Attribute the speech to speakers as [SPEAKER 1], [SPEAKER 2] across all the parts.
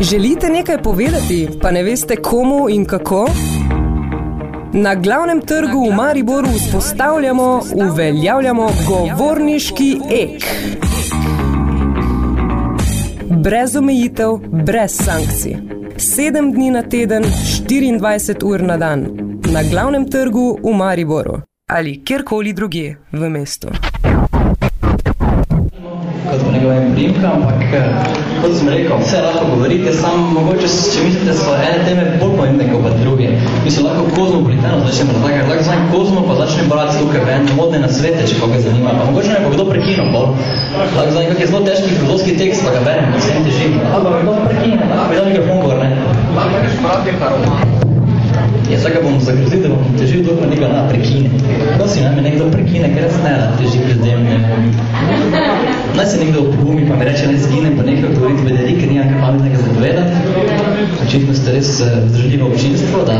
[SPEAKER 1] Želite nekaj povedati, pa ne veste komu in kako? Na glavnem trgu v Mariboru vzpostavljamo, uveljavljamo govorniški ek. Brez omejitev, brez sankcij. Sedem dni na teden, 24 ur na dan. Na glavnem trgu v Mariboru ali kjerkoli drugje v mestu
[SPEAKER 2] kot po njegovem primka, ampak eh, kot sem rekel, vse lahko govorite, samo mogoče, če mislite, so ene teme bolj pomembne kot pa druge. Mi se lahko kozmopolitano začnemo razlagati, lahko znam kozmo, pa začne brati tukaj ven modne na svete, če koga zanima. Pa mogoče ne bo kdo prekino, bolj. Lahko znam, kak je zelo težki filozofski tekst, pa ga berem, pa se ne teži. Pa kdo prekino, lahko bi dal mikrofon gor, ne? Lahko nekaj sprati, kar Ja, zdaj ga bom zagrozil, da bom težil, dokaj nekaj na prekine. Prosim, naj me nekdo prekine, ker jaz ne da teži pred zemlje. Naj se nekdo opogumi, pa mi reče, ne zginem, pa nekaj govoriti bederi, ker nimam kaj pametnega zapovedati. Očitno ste res vzdržljivo eh, občinstvo, da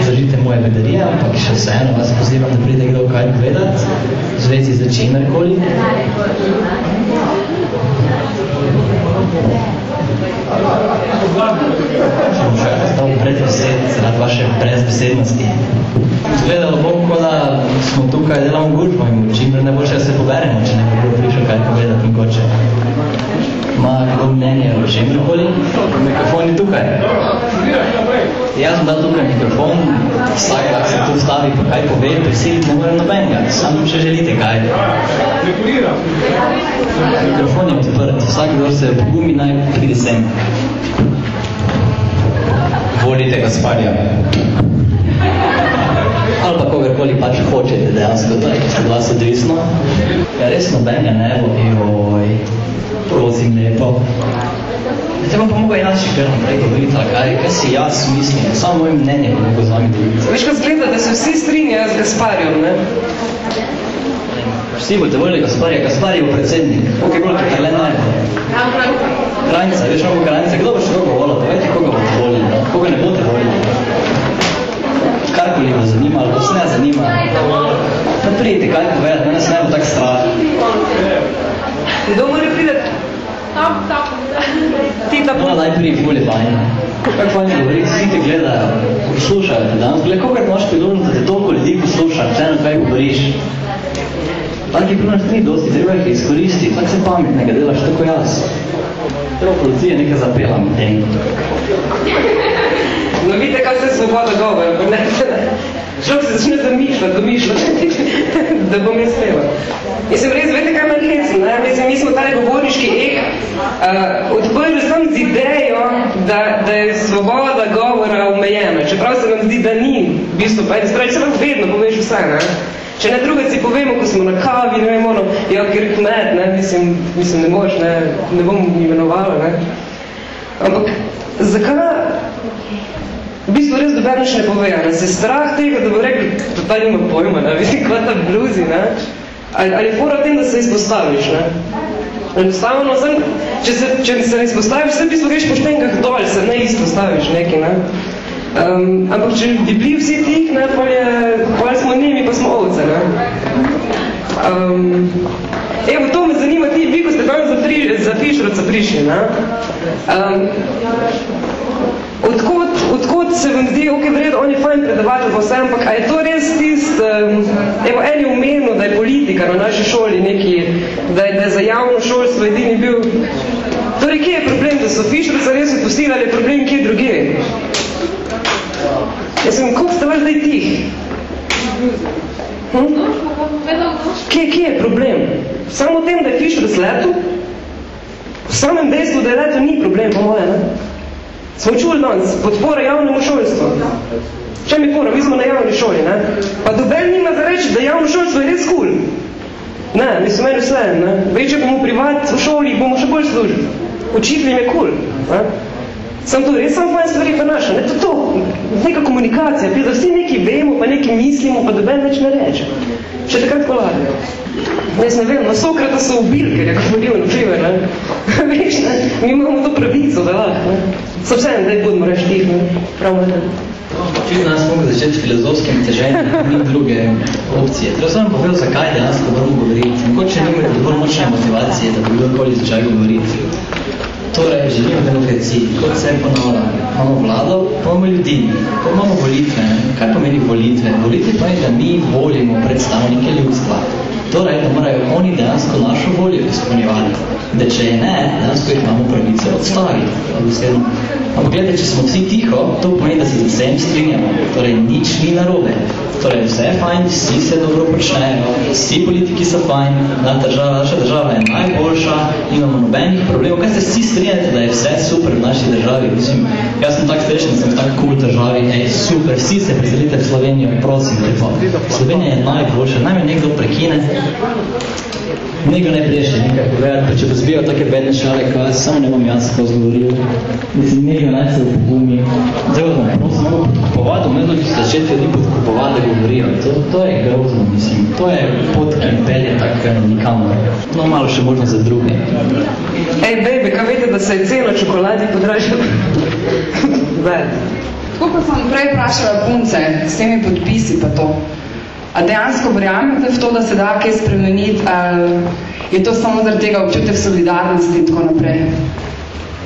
[SPEAKER 2] vzdržite moje bederije, ampak še vseeno vas pozivam, da pride kdo kaj povedati, v zvezi z čimerkoli. Zdaj pred besed, zaradi vaše brezbesednosti. Gledalo bom, ko da smo tukaj delamo gužbo in čim ne bo še se poberemo, če ne bo kdo prišel kaj povedati in koče. Ma kdo mnenje o čemrkoli? Mikrofon je tukaj. Jaz sem dal tukaj mikrofon, vsak tak se tu stavi, pa kaj pove, prisiliti ne morem nobenega, samo če želite kaj. Mikrofon je odprt, vsak, kdo se pogumi, naj pride sem. Volite Gasparja. Ali pa kogarkoli pač hočete dejansko, da je od vas odvisno. Ja, res nobenega ne bo, joj, prosim lepo. Te bom pa mogel jaz še kar naprej govoriti, kaj, kaj si jaz mislim, samo moje mnenje bo mogel z vami govoriti.
[SPEAKER 1] Veš, kaj zgleda, da se vsi strinjajo z Gasparjem, ne?
[SPEAKER 2] Vsi boste volili Gasparja, Gaspar je predsednik. Ok, bolj kot le ne. Krajnica, veš, kako krajnica, kdo bo še koga volil? Povejte, koga boste volili, no? koga ne boste volili. Karkoli bo zanima, ali vas ne zanima. Pa prijete kaj povedati, mene se ne bo tak strah.
[SPEAKER 1] Kdo mora prideti?
[SPEAKER 3] Tam, tam.
[SPEAKER 1] Ti ta
[SPEAKER 2] No, najprej bolje fajn. Kako fajn govoriti, vsi te gledajo, poslušajo te danes. Gled, koga imaš priložnost, da te toliko ljudi posluša, vseeno kaj govoriš. Taki priložnost ni dosti, treba jih izkoristiti, tako se pametnega delaš, tako jaz. Treba policija nekaj zapela med tem.
[SPEAKER 1] No, vidite, kaj se svoboda govora, pa ne, človek se začne zamišljati, domišljati, da bom jaz pela. Mislim, res, veste, kaj manj hecno, ne? Mislim, mi smo tale govorniški ek uh, odprli sam z idejo, da, da je svoboda govora omejena, čeprav se nam zdi, da ni, v bistvu, pa je spravi, se vam vedno poveš vse, ne? Če ne druga si povemo, ko smo na kavi, ne vem, ono, ja, ker kmet, ne, mislim, mislim, ne moš, ne, ne bom imenovala, ne. Ampak, zakaj, v bistvu res dober nič ne pove, ne, se strah tega, da bo rekel, ta nima pojma, ne, vidim, kva ta bluzi, ne, ali, ali fora tem, da se izpostaviš, ne. Enostavno, sem, če, se, če se ne izpostaviš, se v bistvu greš po štenkah dol, se ne izpostaviš neki, ne. Um, ampak če bi bili vsi tih, ne, pa, je, pa smo njimi, pa smo ovce, ne. Um, evo, to me zanima, ti, vi, ko ste tam za, pri, za Fišrovca prišli, ne. Um, odkot, odkot se vam zdi, ok, vred, on je fajn predavati pa vse, ampak a je to res tist, um, evo, en je umenil, da je politika na naši šoli neki, da je, da je za javno šolstvo edini bil, torej, kje je problem, da so Fišrovca res opustili, ali je problem kje druge? Jaz sem, koliko ste vas zdaj tih? Hm? Kje, kje je problem? Samo v tem, da je Fišer letu? V samem dejstvu, da je leto ni problem, po moje, ne? Smo čuli danes, podpora javnemu šolstvu. Če mi pora, mi smo na javni šoli, ne? Pa doben nima da reči, da javno šolstvo je res cool. Ne, mislim, meni vse, ne? Vej, če bomo privat v šoli, bomo še bolj služili. Učitelj je cool, ne? Sam to res samo fajn stvari prenaša, ne, to, to, neka komunikacija, da vsi nekaj vemo, pa nekaj mislimo, pa doben več ne reče. Še takrat koladajo. Jaz ne vem, na Sokrata so ubili, ker je govoril, na primer, ne. Veš, ne, mi imamo to pravico, da lahko, ne. So vse, ne, budemo reči tih, ne, pravno ne.
[SPEAKER 2] Čisto nas mogo začeti filozofskim teženjem, ni druge opcije. Treba sem vam povedal, zakaj dejansko moramo govoriti. Mogoče nimate dovolj močne motivacije, da bi kdorkoli začaj govoriti. Torej, v demokraciji, kot se je ponavlja. Imamo vlado, pa imamo ljudi, pa imamo volitve. Kaj pomeni volitve? Volitve pa je, da mi volimo predstavnike ljudstva. Torej, da morajo oni dejansko našo voljo izpolnjevati. Da če je ne, dejansko jih imamo pravice odstaviti. Ampak gledajte, če smo vsi tiho, to pomeni, da se z vsem strinjamo. Torej, nič ni narobe. Torej, vse je fajn, vsi se dobro počnejo, vsi politiki so fajn, na država, naša država je najboljša, imamo nobenih problemov. Kaj se vsi strinjate, da je vse super v naši državi? Mislim, jaz sem tak srečen, sem v tak cool državi, ej, super, vsi se preselite v Slovenijo, prosim, lepo. Slovenija je najboljša, naj me nekdo prekine. Nekaj ne priješte nekaj povedati, pa če bo zbijal take bedne šale, kaj samo ne bom jaz tako zgovoril. Mislim, nekaj naj se upogumi. Zdaj bom prosim, mogo podkupovati, umezno bi se začeti ljudi podkupovati, da govorijo. To, to je grozno, mislim. To je pot, ki pelje tako nikamor. No, malo še možno za druge.
[SPEAKER 1] Ej, bebe, kaj vete, da se je celo čokoladi podražila?
[SPEAKER 3] Tako pa sem prej vprašala punce, s temi podpisi pa to. A dejansko verjamete v to, da se da kaj spremeniti, ali je to samo zaradi tega občutek solidarnosti in tako naprej?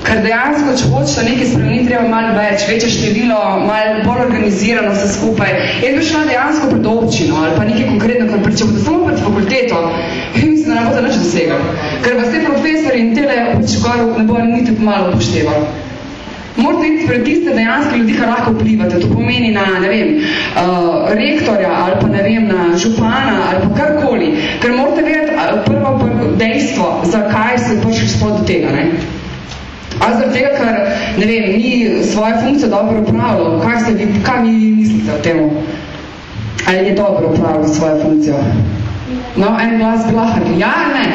[SPEAKER 3] Ker dejansko, če hočete nekaj spremeniti, treba malo več, večje število, malo bolj organizirano vse skupaj. Jaz bi šla dejansko pred občino ali pa nekaj konkretno, ker če bodo samo pred fakulteto, mislim, da ne bodo nič dosegali. Ker vas te profesori in tele pač ne bodo niti malo upoštevali. Morate iti pred tiste dejanske ljudi, kar lahko vplivate. To pomeni na, ne vem, uh, rektorja ali pa, ne vem, na župana ali pa karkoli. Ker morate vedeti uh, prvo, prvo dejstvo, zakaj se prišli spod do tega, ne? A zaradi tega, ker, ne vem, ni svoje funkcije dobro upravljalo. Kaj, se vi, kaj vi mislite o temu? Ali je dobro upravljalo svojo funkcijo? No, en glas bi lahko. Ja, ne?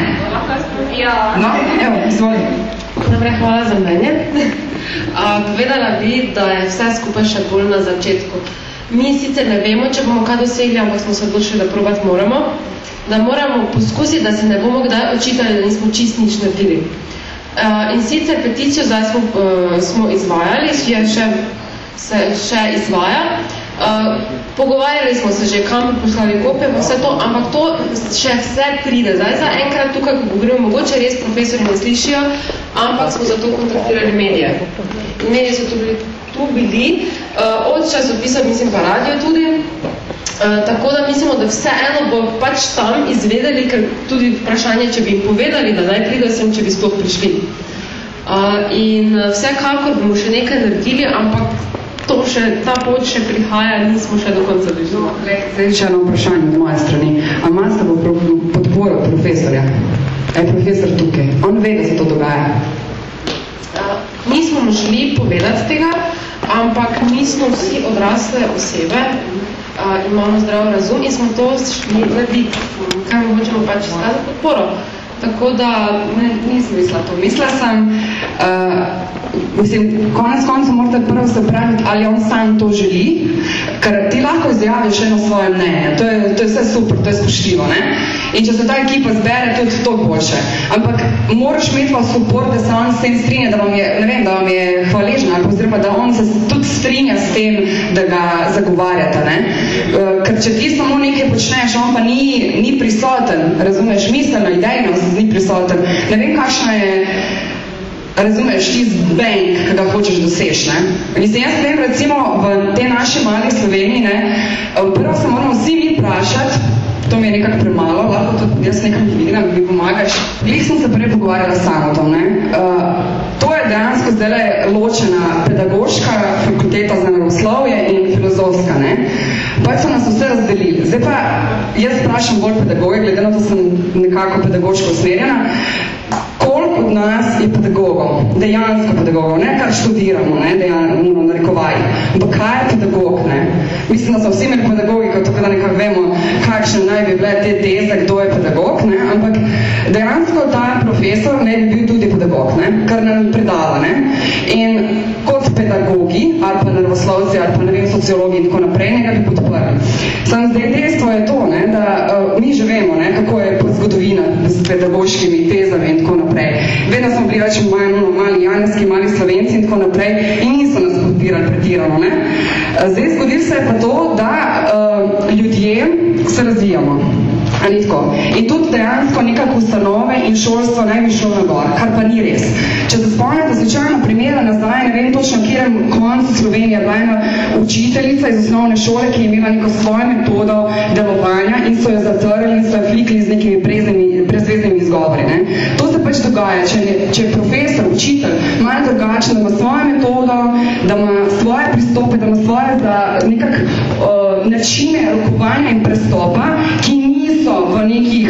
[SPEAKER 4] Ja.
[SPEAKER 3] No, evo, izvoli.
[SPEAKER 4] Dobre, hvala za mnenje. Povedala bi, da je vse skupaj še bolj na začetku. Mi sicer ne vemo, če bomo kaj dosegli, ampak smo se odločili, da probati moramo, da moramo poskusiti, da se ne bomo kdaj očitali, da nismo čist nič naredili. In sicer peticijo zdaj smo, smo izvajali, je še, se še izvaja. Uh, pogovarjali smo se že, kam poslali kopije, pa vse to, ampak to še vse pride. Zdaj za enkrat tukaj, ko govorimo, mogoče res profesori ne slišijo, ampak smo zato kontaktirali medije. Medije so tu bili, tu bili uh, od časopisa, mislim pa radio tudi, uh, tako da mislimo, da vse eno bo pač tam izvedeli, ker tudi vprašanje, če bi jim povedali, da naj pridejo sem, če bi sploh prišli. Uh, in vsekakor bomo še nekaj naredili, ampak to še, ta pot še prihaja, nismo še do konca
[SPEAKER 3] še eno vprašanje od moje strani. A imate podporo profesorja? Je profesor tukaj? On ve, da se to dogaja.
[SPEAKER 4] Uh, nismo moželi povedati tega, ampak mi smo vsi odrasle osebe, uh, imamo zdrav razum in smo to šli narediti. Kaj mi hočemo pač izkazati podporo? Tako da ne, nisem mislila to. Mislila sem, uh, mislim, konec konca morate prvo se praviti, ali on sam to želi, ker ti lahko izjaviš eno svoje mnenje. To je, to je vse super, to je spoštljivo. Ne? In če se ta ekipa zbere, tudi to boljše. Ampak moraš imeti pa support, da se on s tem strinja, da vam je, ne vem, da vam je hvaležna, ali oziroma da on se tudi strinja s tem, da ga zagovarjata. Ne? Uh, ker če ti samo nekaj počneš, on pa ni, ni prisoten, razumeš, miselno, idejno, ni prisoten. Ne vem, kakšna je, razumeš, ti bank, ki ga hočeš doseš, ne? Mislim, jaz vem, recimo, v te naši mali Sloveniji, ne, prvo se moramo vsi mi vprašati, to mi je nekako premalo, lahko tudi jaz nekam dvignem, mi pomagaš. Glih sem se prej pogovarjala samo to, ne? Uh, to je dejansko zdaj ločena pedagoška fakulteta za naravoslovje in filozofska, ne? Pač so nas vse razdelili. Zdaj pa jaz sprašam bolj pedagoge, glede na to sem nekako pedagoško usmerjena, koliko od nas je pedagogov, dejansko pedagogov, ne kar študiramo, ne, dejansko narekovaj. Ampak kaj je pedagog, ne? Mislim, da so vsi imeli pedagogiko, tako da nekako vemo, kakšne naj bi bile te teze, kdo je pedagog, ne? Ampak dejansko ta profesor ne bi bil tudi pedagog, ne? Kar nam predava, ne? In kot pedagogi, ali pa naravoslovci, ali pa ne vem, sociologi in tako naprej, ne bi podprli. Sam zdaj dejstvo je to, ne, da uh, mi že vemo, ne, kako je zgodovina s pedagoškimi tezami in tako naprej. Vedno smo bili več malo, mali janeski, mali slovenci in tako naprej in niso nas podpirali pretirano. Ne. Zdaj zgodil se je pa to, da uh, ljudje se razvijamo. Tako. In tudi dejansko nekako ustanove
[SPEAKER 3] in šolstvo naj bi šlo na gor, kar pa ni res. Če se spomnite slučajno primera nazaj, ne vem točno, kjerem koncu Slovenije, bila ena učiteljica iz osnovne šole, ki je imela neko svojo metodo delovanja in so jo zatrli in so jo flikli z nekimi brezveznimi izgovori. Ne. To se pač dogaja, če je, če je profesor, učitelj, malo drugačen, da ima svojo metodo, da ima svoje pristope, da ima svoje za nekak uh, načine rokovanja in prestopa, ki niso v nekih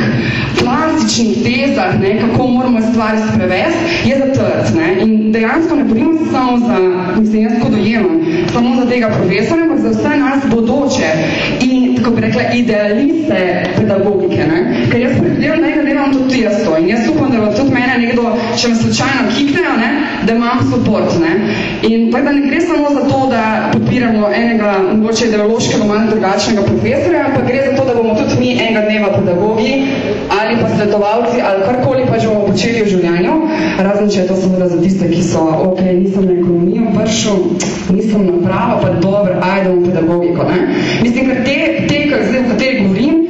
[SPEAKER 3] klasičnih tezah, ne, kako moramo stvari sprevesti, je zatrt. Ne. In dejansko ne borimo se samo za, mislim, jaz tako dojemam, samo za tega profesora, ampak za vse nas bodoče in, tako bi rekla, idealiste pedagogike. Ne. Ker jaz predvidevam, da delam tudi jaz to. In jaz upam, da bo tudi mene nekdo, če me slučajno kiknejo, ne, da imam support. Ne. In tako da ne gre samo za to, da podpiramo enega, mogoče ideološkega, malo drugačnega profesorja, ampak gre za to, da bomo tudi mi enega dneva pedagogi ali pa svetovalci ali karkoli pa že bomo počeli v življenju, razen če je to seveda za tiste, ki so, ok, nisem na ekonomijo pršel, nisem na pravo, pa dobro, ajde v pedagogiko. Ne? Mislim, ker te, te kateri govorim,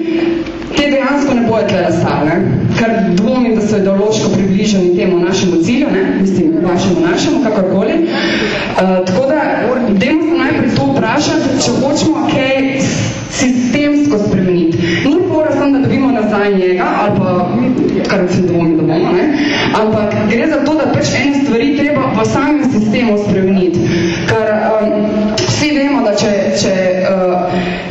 [SPEAKER 3] te dejansko ne bojo tle razstali, ne? ker dvomim, da so ideološko približeni temu našemu cilju, ne? mislim, vašemu našemu, kakorkoli. Uh, tako da, dajmo se najprej to vprašati, če hočemo kaj sistemsko spremeniti. Ni fora samo, da dobimo nazaj njega, ali pa, kar se dvomi, da bomo, ne? ampak gre za to, da pač ene stvari treba v samem sistemu spremeniti. Ker um, vsi vemo, da če, če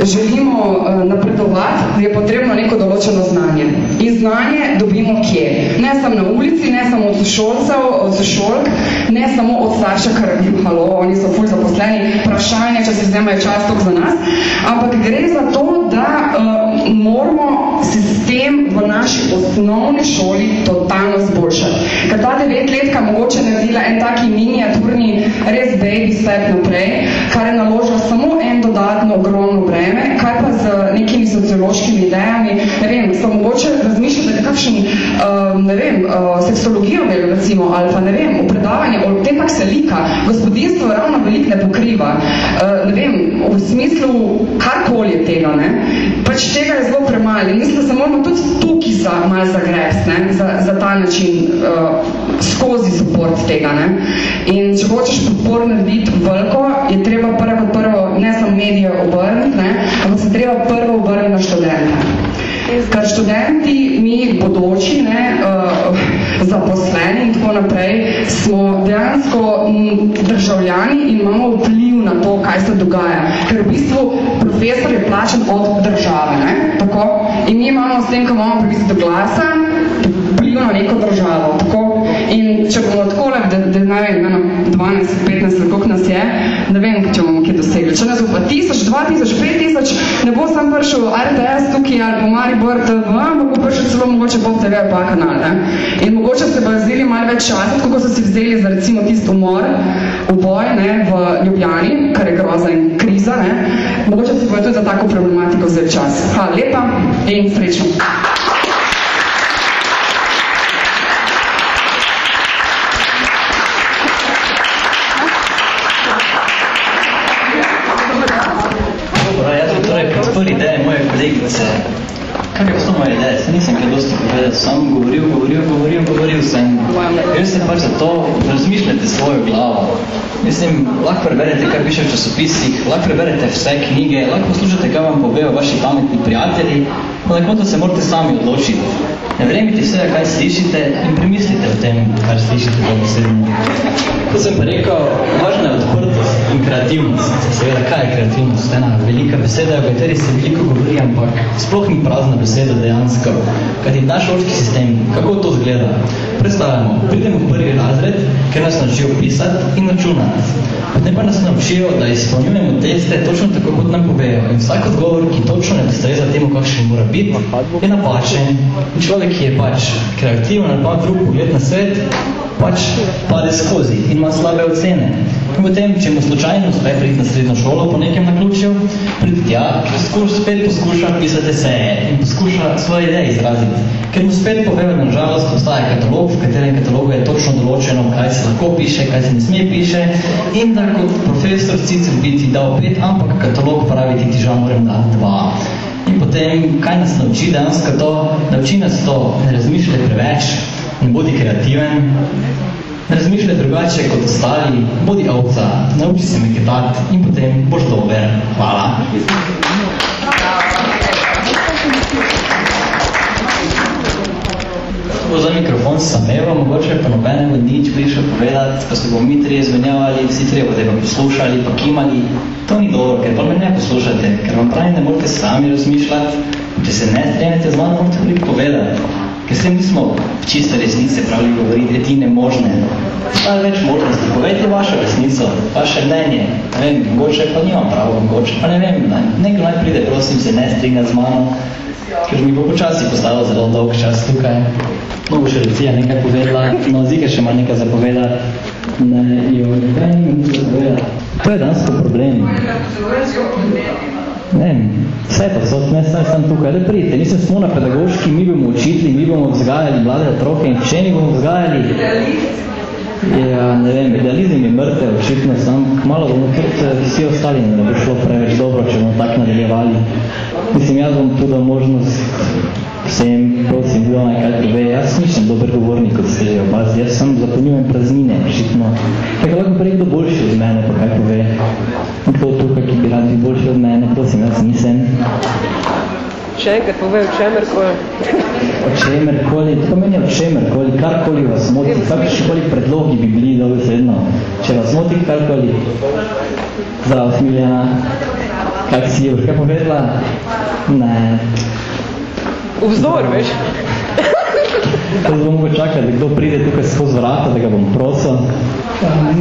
[SPEAKER 3] želimo uh, napredovati, je potrebno neko določeno znanje. In znanje dobimo kje? Ne samo na ulici, ne samo od sošolcev, od sošolk, ne samo od starša, ker halo, oni so ful zaposleni, vprašanje, če se vzemajo čas za nas, ampak gre za to, da uh, moramo sistem v naši osnovni šoli totalno zboljšati. Ker ta devetletka mogoče naredila en taki miniaturni res baby step naprej, kar je naložila samo en dodatno ogromno breme, kaj pa z nekimi sociološkimi idejami, ne vem, so mogoče razmišljati, da kakšen, uh, ne vem, uh, seksologijo del, recimo, ali pa ne vem, v predavanje, o tem pak se lika, gospodinstvo ravno veliko ne pokriva, uh, ne vem, v smislu karkoli je tega, ne, pač tega je zelo premalo. Mislim, da se moramo tudi tukaj za, malo zagresti, ne, za, za ta način uh, skozi support tega. Ne. In če hočeš podpor narediti veliko, je treba prvo prvo ne samo medije obrniti, ampak se treba prvo obrniti na študente. Ker študenti, mi bodoči, ne, uh, zaposleni in tako naprej, smo dejansko državljani in imamo vpliv na to, kaj se dogaja. Ker v bistvu profesor je plačen od države. Ne, tako? In mi imamo s tem, ko imamo pravico do glasa, vpliv na neko državo. Tako? In če bomo tako, da, da ne vem, 12, 15, koliko nas je, ne vem, če bomo kaj dosegli. Če nas bo pa 1000, 2000, 5000, ne bo sam prišel RTS tukaj ali po Maribor TV, ampak bo prišel celo mogoče Bob TV pa kanal. Ne? In mogoče se bo vzeli malo več časa, kako so si vzeli za recimo tisto umor, uboj ne, v Ljubljani, kar je groza in kriza. Ne? Mogoče se bo tudi za tako problematiko vzeli čas. Hvala lepa in srečno.
[SPEAKER 2] podprl ideje moje kolegice. Kar je vso moje ideje? Se nisem kaj dosti povedal, sam govoril, govoril, govoril, govoril sem. Jaz se pač za to razmišljate svojo glavo. Mislim, lahko preberete, kar piše v časopisih, lahko preberete vse knjige, lahko poslušate, kaj vam povejo vaši pametni prijatelji, pa na koncu se morate sami odločiti. Ne vremite vse, kaj slišite in premislite o tem, kar slišite v besednju. Ko sem pa rekel, važna je odprtost in kreativnost. Seveda, kaj je kreativnost? Ena velika beseda, o kateri se veliko govori, ampak sploh ni prazna beseda dejansko. Kajti naš šolski sistem, kako to zgleda? Predstavljamo, pridemo v prvi razred, ker nas naučijo pisati in računati. Potem pa nas naučijo, da izpolnjujemo teste točno tako, kot nam povejo. In vsak odgovor, ki točno ne ustreza temu, kakšen mora biti, je napačen. In človek, ki je pač kreativen ali pa drug pogled na svet, pač pade skozi in ima slabe ocene. In potem, če mu slučajno uspe priti na srednjo šolo po nekem naključju, priti tja, spet poskuša pisati eseje in poskuša svoje ideje izraziti. Ker mu spet povejo, da nažalost obstaja katalog, v katerem katalogu je točno določeno, kaj se lahko piše, kaj se ne sme piše in da kot profesor sicer bi ti dal pet, ampak katalog pravi ti ti žal moram dati dva. In potem, kaj nas nauči dejansko to? Nauči nas to, ne razmišljaj preveč, ne bodi kreativen, ne razmišljaj drugače kot ostali, bodi ovca, nauči se meketati in potem boš dober. Hvala. Za mikrofon sameva, mogoče pa nobenemu nič prišel povedati, pa se bomo mi trije zmenjavali, vsi trije bodo pa poslušali, pa kimali. To ni dobro, ker pa me ne poslušate, ker vam pravi, ne morate sami razmišljati. Če se ne strenete z mano, morate veliko povedati. Ker s tem nismo čiste resnice pravili govoriti, edine možne. Stane več možnosti. Povejte vašo resnico, vaše mnenje. Ne vem, mogoče pa nimam pravo, mogoče pa ne vem. Nekdo naj pride, prosim, se ne strinja z mano, ker mi bo počasi postalo zelo dolg čas tukaj. No, bo še Lucija nekaj povedala, no, Zike še ima nekaj zapovedati. Ne, jo, kaj nima nič zapovedati. To je dansko problem. Ne vse pa so, ne saj sem tukaj, da pridite. Mislim, smo na pedagoški, mi bomo učitli, mi bomo vzgajali mlade otroke in še ni bomo vzgajali. Ja, ne vem, idealizem je mrtev, očitno sam, malo bomo tudi eh, vsi ostali, ne bo šlo preveč dobro, če bomo tako nadaljevali. Mislim, jaz bom tudi možnost vsem, prosim, bilo naj kaj pove. Jaz nisem dober govornik, kot ste že opazili, jaz sem zapolnjujem praznine, očitno. Tako lahko prej kdo boljši od mene, pa kaj pove. Kdo tukaj, ki bi rad bil boljši od mene, prosim, jaz nisem.
[SPEAKER 1] Še enkrat povej, v čemerkoli.
[SPEAKER 2] O čemerkoli, to meni o čemerkoli, karkoli vas moti, kakršnikoli predlogi bi bili dobesedno. Če vas moti karkoli, zdravo Smiljana, kak si je, kaj povedala? Ne.
[SPEAKER 1] Vzdor, veš?
[SPEAKER 2] To bom mogel čakati, da kdo pride tukaj skozi vrata, da ga bom prosil.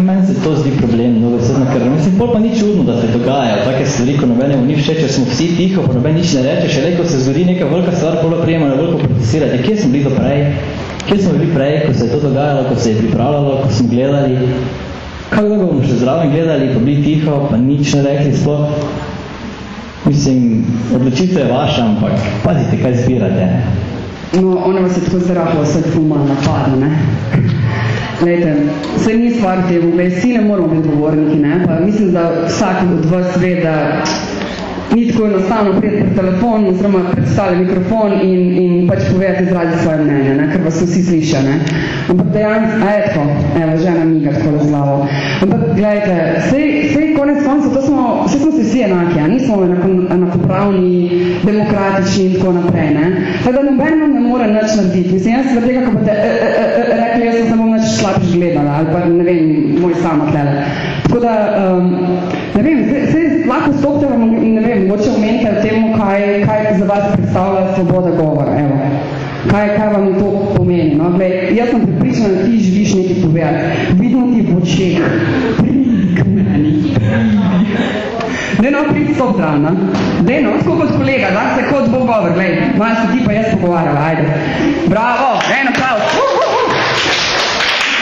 [SPEAKER 2] Meni se to zdi problem, no, dobesedno, ker mislim, pol pa ni čudno, da se dogajajo take stvari, ko nobenemu ni všeč, če smo vsi tiho, pa noben nič ne reče, še le, ko se zgodi neka velika stvar, polo prijemo na veliko protestirati. Kje smo bili do prej? Kje smo bili prej, ko se je to dogajalo, ko se je pripravljalo, ko smo gledali? Kako dolgo bomo še zraven gledali, pa bili tiho, pa nič ne rekli sploh? Mislim, odločitev je vaša, ampak pazite, kaj zbirate.
[SPEAKER 3] No, ona vas je tako zarahla vse fuma napada, ne? Glejte, vse ni stvar glej, vsi ne moramo biti govorniki, ne? Pa mislim, da vsak od vas ve, da ni tako enostavno prijeti pred telefon, oziroma predstavlja mikrofon in, in pač povedati izrazi svoje mnenje, ne? ker vas vsi sliša, ne? Ampak dejansko, a je tako, evo, žena miga tako razglavo. Ampak, gledajte, sej, sej konec konca, to smo, vse smo se vsi enaki, a nismo enako, enakopravni, demokratični in tako naprej, ne? Tako da noben nam ne more nič narediti. Mislim, jaz zaradi tega, ko boste e, e, e, e, rekli, jaz sem se bom nič slabš gledala, ali pa ne vem, moj sama tlele. Tako da, um, ne vem, se, lahko stopite ne vem, mogoče omenite o tem, kaj, kaj za vas predstavlja svoboda govora, evo. Kaj, kaj vam to pomeni, no? Glej, jaz sem pripričana, da ti živiš nekaj povedati. Vidno ti v očeh. Pridi k meni. Dej no, pridi stop zraven, no? Dej no, tako kot kolega, da se kot bo govor, glej, malo se ti pa jaz pogovarjala, ajde. Bravo, en aplauz. Uh, uh, uh.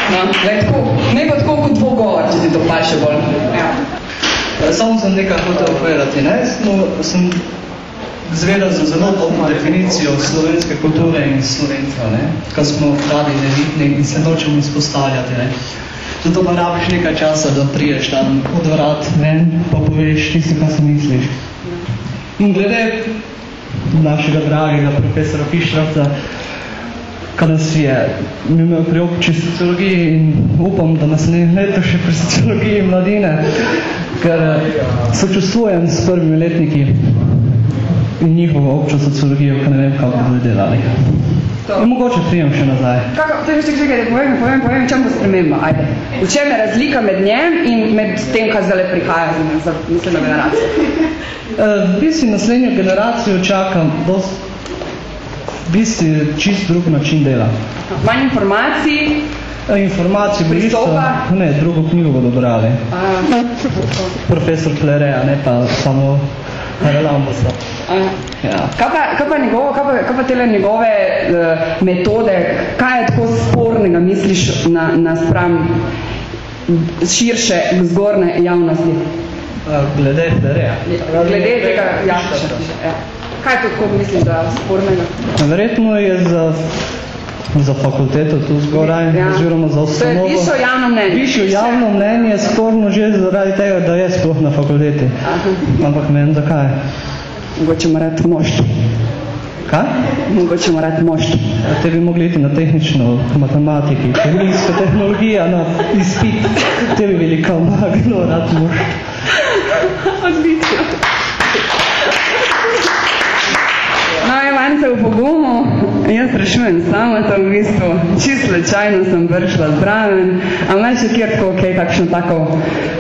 [SPEAKER 3] No, glej, tako, ne pa tako kot bo govor, če ti to paše bolj. Ja.
[SPEAKER 5] Samo sem nekaj hotel povedati. Ne? Smo, sem zvedel za zelo dobro definicijo slovenske kulture in slovenstva, ne? kaj smo radi nevitni in se nočemo izpostavljati. Ne? Zato pa rabiš nekaj časa, da priješ tam od vrat ven, pa poveš tisto, kaj si misliš. In glede našega dragega profesora Pištravca, kaj nas je imel pri obči sociologiji in upam, da nas ne leto še pri sociologiji mladine, ker sočustvujem s prvimi letniki in njihovo občo sociologijo, ker ne vem, kako bodo delali. In mogoče prijem še nazaj.
[SPEAKER 3] Kako, to je še čekaj, povem, povem, povem, čem bo sprememba, ajde. V čem je razlika med njem in med tem, kaj zdaj prihaja za, za naslednjo generacijo?
[SPEAKER 5] Uh, v bistvu naslednjo generacijo čakam dost, v bistvu čist drug način dela.
[SPEAKER 3] Manj informacij,
[SPEAKER 5] Uh, informacije bi isto,
[SPEAKER 3] Pristopa?
[SPEAKER 5] ne, drugo knjigo bodo brali.
[SPEAKER 3] a,
[SPEAKER 5] Profesor Plereja, ne pa samo Relambosa.
[SPEAKER 3] a,
[SPEAKER 5] Ja.
[SPEAKER 3] kaj pa, kaj pa, njegovo, kaj pa, kaj pa tele njegove uh, metode, kaj je tako spornega, misliš, na, na spram širše zgorne javnosti?
[SPEAKER 5] Glede Plereja.
[SPEAKER 3] Glede tega, ja, ja. Kaj je to tako, misliš, da spornega?
[SPEAKER 5] Verjetno je za, za fakulteto tu zgoraj,
[SPEAKER 3] Ja.
[SPEAKER 5] oziroma za
[SPEAKER 3] To je
[SPEAKER 5] ustanovo.
[SPEAKER 3] višjo javno mnenje.
[SPEAKER 5] Višjo javno mnenje je sporno že zaradi tega, da je sploh na fakulteti.
[SPEAKER 3] Aha.
[SPEAKER 5] Ampak ne vem zakaj.
[SPEAKER 3] Mogoče mora rad mošt.
[SPEAKER 5] Kaj?
[SPEAKER 3] Mogoče mora rad mošt.
[SPEAKER 5] A te bi mogli iti na tehnično matematiki, kemijsko tehnologija na izpit. Te bi bili kao magno, rad mož.
[SPEAKER 3] Odlično. Vance v pogumu, jaz sprašujem samo, to v bistvu čisto slučajno sem prišla zbraven, a imaš še kjer tako, kaj, kakšno tako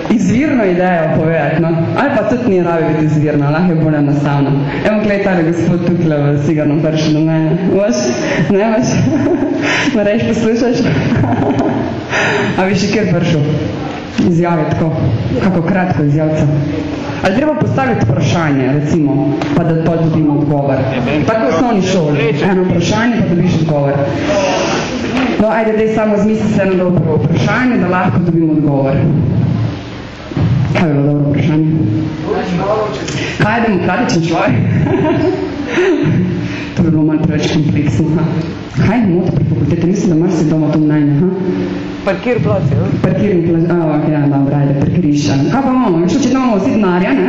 [SPEAKER 3] izvirno idejo povedati, no? Ali pa tudi ni rabi biti izvirno, lahko je bolj enostavno. Evo, gled, tale gospod tukaj v sigarno prišel do mene. Vaš? Ne, vaš? Me reš poslušaš? A bi še kjer prišel? Izjavi tako, kako kratko izjavca. Ali treba postaviti vprašanje, recimo, pa da to dobimo odgovor. Tako v osnovni šoli. Eno vprašanje, pa dobiš odgovor. No, ajde, daj samo zmisli se eno dobro vprašanje, da lahko dobimo odgovor. Kaj je bilo dobro vprašanje? Kaj je demokratičen človek? to bi bilo malo preveč kompleksno. Ha? Kaj je moti pri fakulteti? Mislim, da imaš se doma to mnenje. Ha?
[SPEAKER 1] Parkir plac, ja.
[SPEAKER 3] Parkirni plac, a, ok, ja, dobro, ajde, parkirišča. Kaj pa imamo? Veš, če imamo vsi denarja, ne?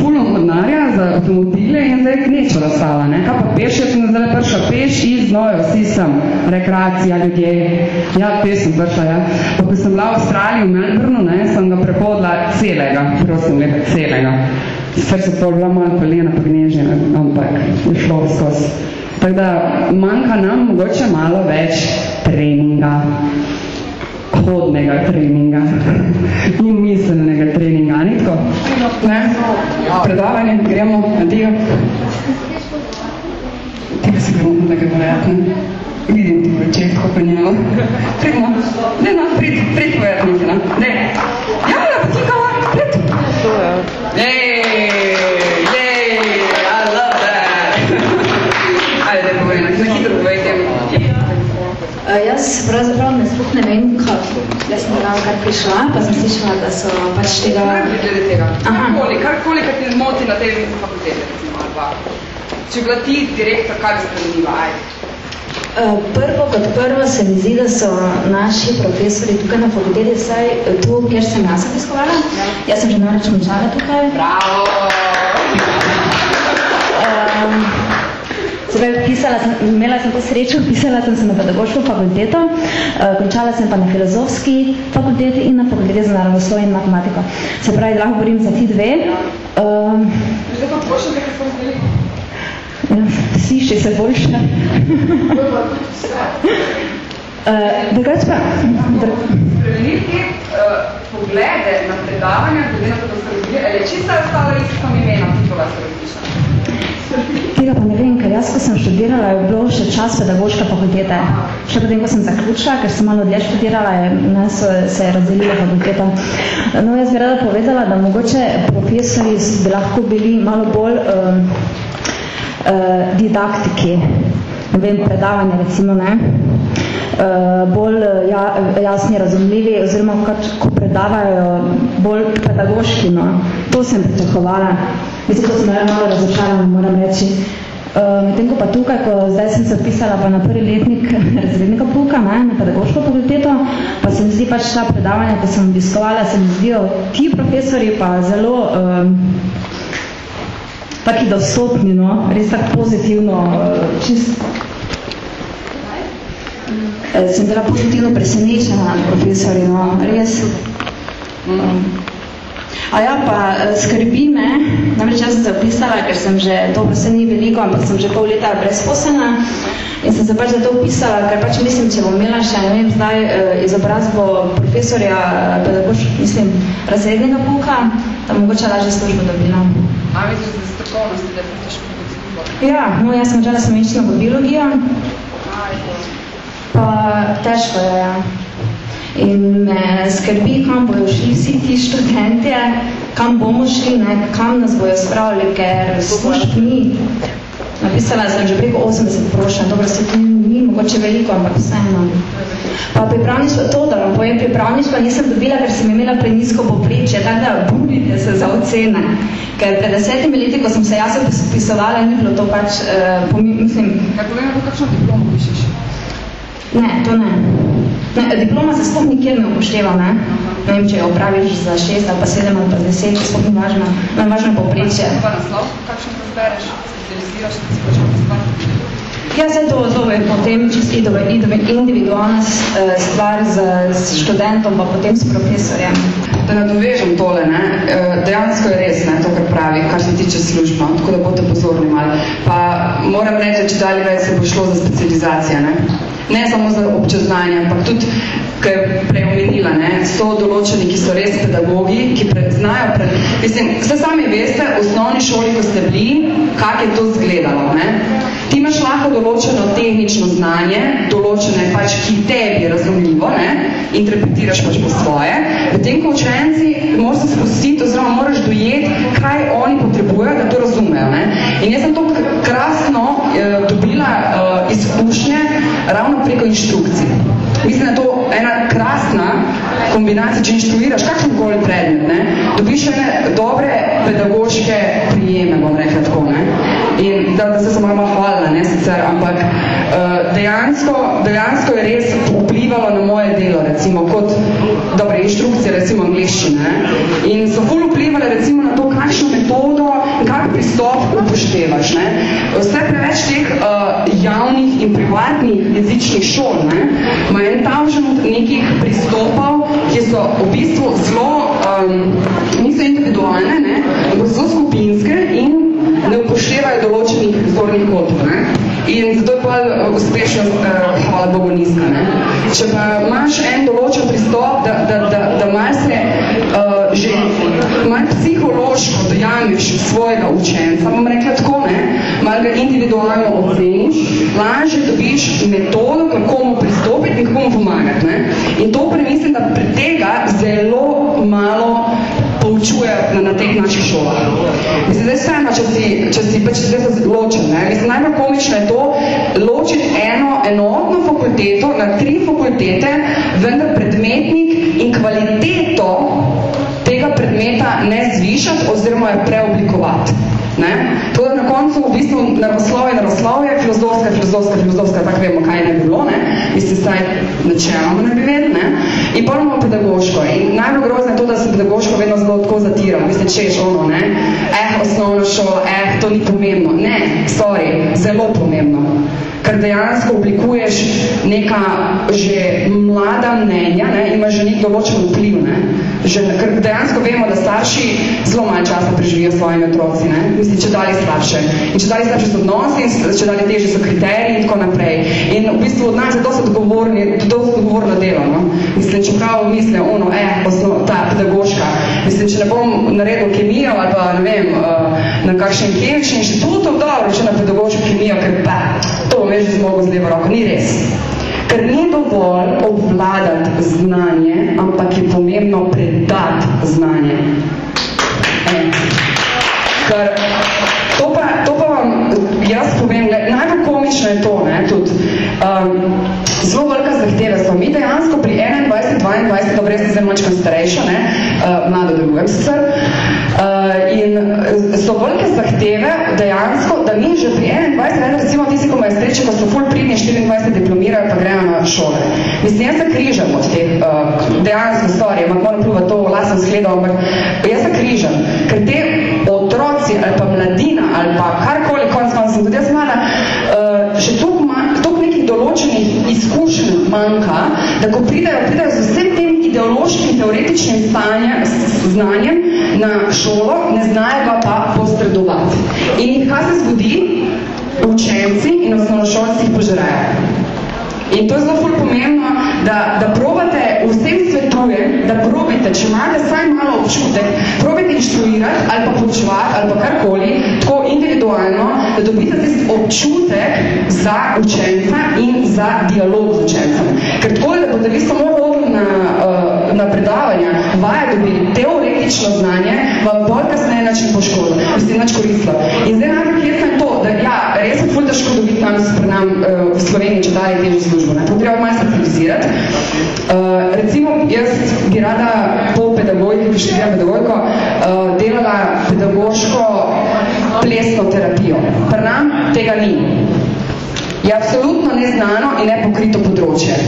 [SPEAKER 3] Fulno denarja za avtomobile in zdaj knečo razstala, ne? Kaj pa peš, jaz sem zdaj prišla peš iz nojo, vsi sem, rekreacija, ljudje. Ja, peš sem prišla, ja. Pa ko sem bila v Avstraliji, v Melbourneu, ne, sem ga prehodila celega, prosim, lepa, celega. Sicer so to bila malo kolena pognežena, ampak je šlo skozi. Tako da manjka nam mogoče malo več treninga hodnega treninga in miselnega treninga, ni tako? Ne? Predavanje, gremo, adijo. Tega se gremo nekaj povedati. Vidim ti v očeh, kako njelo. Pridmo. Ne, no, prid, prid povedati nekaj, no. Ne. Ja, pa ti kao, prid. Jej,
[SPEAKER 6] jaz pravzaprav ne sploh ne vem, kako. Jaz sem ravno kar prišla, pa sem slišala, da so pač tega...
[SPEAKER 3] glede tega. Karkoli, karkoli, kar ti zmoti na tej fakulteti, recimo, ali pa. Če bi bila ti direktor, kar bi zanimiva, ajde.
[SPEAKER 6] Uh, prvo kot prvo se mi zdi, da so naši profesori tukaj na fakulteti, vsaj eh, tu, kjer sem jaz obiskovala. Jaz sem že namreč končala tukaj.
[SPEAKER 3] Bravo!
[SPEAKER 6] Um, se pravi, pisala sem, imela sem to srečo, pisala sem se na pedagoško fakulteto, uh, končala sem pa na filozofski fakulteti in na fakulteti za naravoslovje in matematiko. Se pravi, lahko govorim za ti dve. Um,
[SPEAKER 3] Zdaj pa zdeli.
[SPEAKER 6] ja, se boljše. Uh, drugače pa, dr
[SPEAKER 3] Spremeniti uh, poglede na predavanja, glede na to, da ste razbili, ali je čisto ostalo isto imena, ki to vas različa?
[SPEAKER 6] Tega pa ne vem, jaz, ko sem študirala, je bilo še čas pedagoške fakultete. Še potem, ko sem zaključila, ker sem malo dlje študirala, je, ne, so, se je razdelila fakulteta. No, jaz bi rada povedala, da mogoče profesori bi lahko bili malo bolj um, uh, didaktiki, ne vem, predavanje recimo, ne, uh, bolj ja, jasni, razumljivi, oziroma kot, ko predavajo bolj pedagoški, no. To sem pričakovala. Mislim, to sem malo razočarana, moram reči. Uh, medtem ko pa tukaj, ko zdaj sem se odpisala pa na prvi letnik razrednega pouka, ne, na pedagoško fakulteto, pa se mi zdi pač ta predavanja, ko sem obiskovala, se mi zdijo ti profesori pa zelo um, taki dostopni, no, res tako pozitivno, uh, čist, Eh, sem bila pozitivno presenečena nad profesori, no, res. Um, a ja, pa eh, skrbi me, namreč jaz sem se opisala, ker sem že, dobro se ni veliko, ampak sem že pol leta brezposelna in sem se pač zato opisala, ker pač mislim, če bom imela še, ne vem, zdaj eh, izobrazbo profesorja, pedagoš, mislim, razrednega pouka, da mogoče lažje službo dobila.
[SPEAKER 3] A misliš, da strokovnosti, da je težko biti?
[SPEAKER 6] Ja, no, jaz sem žela slovenščino v biologijo, pa težko je, ja. In me skrbi, kam bojo šli vsi ti študentje, kam bomo šli, ne, kam nas bojo spravili, ker služb ni. Napisala sem že preko 80 prošenj, dobro se to ni mogoče veliko, ampak vseeno. Pa pripravništvo, to, da vam povem, pripravništvo nisem dobila, ker sem imela prenisko poprečje, tako da bunite se za ocene. Ker pred desetimi leti, ko sem se jaz opisovala, ni bilo to pač, uh, pomi, mislim,
[SPEAKER 3] Kaj povem, kakšno diplomo pišeš?
[SPEAKER 6] ne, to ne. Ne. Diploma se sploh nikjer ne upošteva, ne. Ne vem, če jo opraviš za šest ali pa sedem ali pa deset, sploh ni važno, nam važno poprečje.
[SPEAKER 3] Pa naslov, kakšen to zbereš, specializiraš, specializiraš,
[SPEAKER 6] Ja, se to zelo je potem čist individualna eh, stvar z, z študentom, pa potem s profesorjem.
[SPEAKER 3] Da nadovežem tole, ne, eh, dejansko je res, ne, to, kar pravi, kar se tiče služba, tako da boste pozorni malo. Pa moram reči, če dalje se bo šlo za specializacije, ne. Ne samo za občeznanje, ampak tudi, ki je prej omenila, ne, so določeni, ki so res pedagogi, ki pre, znajo pred... Mislim, vse sami veste, v osnovni šoli, ko ste bili, kak je to zgledalo, ne. Ti imaš lahko določeno tehnično znanje, določene pač, ki tebi je razumljivo, ne, interpretiraš pač po svoje, potem ko učenci moraš se spustiti oziroma moraš dojeti, kaj oni potrebujejo, da to razumejo. Ne. In jaz sem to krasno eh, dobila eh, izkušnje ravno preko inštrukcij. Mislim, da to ena krasna kombinacija, če inštruiraš kakšen koli predmet, ne, dobiš ene dobre pedagoške prijeme, bom rekla tako. Ne. In da, da se samo malo hvala, ne, sicer, ampak uh, dejansko, dejansko je res vplivalo na moje delo, recimo, kot dobre inštrukcije, recimo angliščine. In so ful vplivali recimo na to, kakšno metodo in kak pristop upoštevaš. Ne. Vse preveč teh uh, javnih in privatnih jezičnih šol ne, ima en tavžen nekih pristopov, ki so v bistvu zelo, um, niso individualne, ne, ampak zelo skupinske in ne upoštevajo določenih zornih kotov. Ne? In zato je pa uspešnost, eh, hvala Bogu, nizka. Ne? Če pa imaš en določen pristop, da, da, da, da mal se uh, že mal psihološko dojamiš svojega učenca, bom rekla tako, ne? mal ga individualno oceniš, lažje dobiš metodo, kako mu pristopiti in kako mu pomagati. Ne? In to premislim, da pri tega zelo malo poučuje na, na teh naših šolah. Mislim, zdaj vseeno, če si, če si pač zdaj se ločen, ne? Mislim, najbolj komično je to ločiti eno enotno fakulteto na tri fakultete, vendar predmetnik in kvaliteto tega predmeta ne zvišati oziroma je preoblikovati. Ne? To je na koncu v bistvu naravoslovje, naravoslovje, filozofska, filozofska, filozofska, tako vemo, kaj ne bi bilo, ne? Mislim, saj načeloma ne bi vedeli, ne? In pa imamo pedagoško. In najbolj grozno je to, da se pedagoško vedno zelo tako zatira. Mislim, češ ono, ne? Eh, osnovna šola, eh, to ni pomembno. Ne, sorry, zelo pomembno. Ker dejansko oblikuješ neka že mlada mnenja, ne? ima že nek določen vpliv, ne? Že, ker dejansko vemo, da starši zelo malo časa preživijo s svojimi otroci, ne? Mislim, če dali slabše. In če dali slabše so odnosi, in če dali težje so kriteriji in tako naprej. In v bistvu od nas je dosti odgovorni, dosti odgovorno delo, no? Mislim, če prav mislim, ono, eh, osno, ta pedagoška. Mislim, če ne bom naredil kemijo ali pa, ne vem, uh, na kakšen kemični inštitut, dobro, če na pedagoško kemijo, ker pa, to bom več zmogel z levo roko. Ni res. Ker ni dovolj obvladati znanje, ampak je pomembno predati znanje. E. Ker to pa, to pa vam jaz povem, najbolj komično je to, ne, tudi, um, zelo velika zahteva smo. Mi dejansko pri 21, 22, dobro, jaz sem zdaj mačkam starejša, ne, uh, mlado delujem sicer, uh, in so velike zahteve dejansko, da mi že pri 21, recimo tisti, ko imajo sreče, ko so ful pridni 24 diplomirajo, pa grejo na šole. Mislim, jaz se križam od te, uh, dejansko, sorry, ampak moram pluvati to, lasen skledal, ampak jaz se križam, ker te otroci ali pa mladina ali pa karkoli, konc konc sem tudi jaz mala, uh, še določenih izkušenj manjka, da ko pridajo, pridajo z vsem tem ideološkim, teoretičnim stanjem, znanjem na šolo, ne znajo ga pa posredovati. In kaj se zgodi? Učenci in osnovnošolci požerajo. In to je zelo pomembno, da, da probate, vsem svetujem, da probite, če imate vsaj malo občutek, probite inštruirati ali pa poučevati ali pa karkoli, tako individualno, da dobite tisti občutek za učenca in za dialog z učencem. Ker tako, da boste vi samo hodili na, uh, na predavanja, vaje dobili teoretično znanje, vam bolj kasneje način poškodilo, mislim, nač koristilo. In zdaj najbolj kjer sem da ja, res je ful težko dobiti tam nam uh, v Sloveniji, če daje težo službo. Ne? To treba malo specializirati. Uh, recimo, jaz bi rada po pedagogiki, ki študiram pedagogiko, uh, delala pedagoško plesno terapijo. Pri nam tega ni. Je absolutno neznano in nepokrito področje.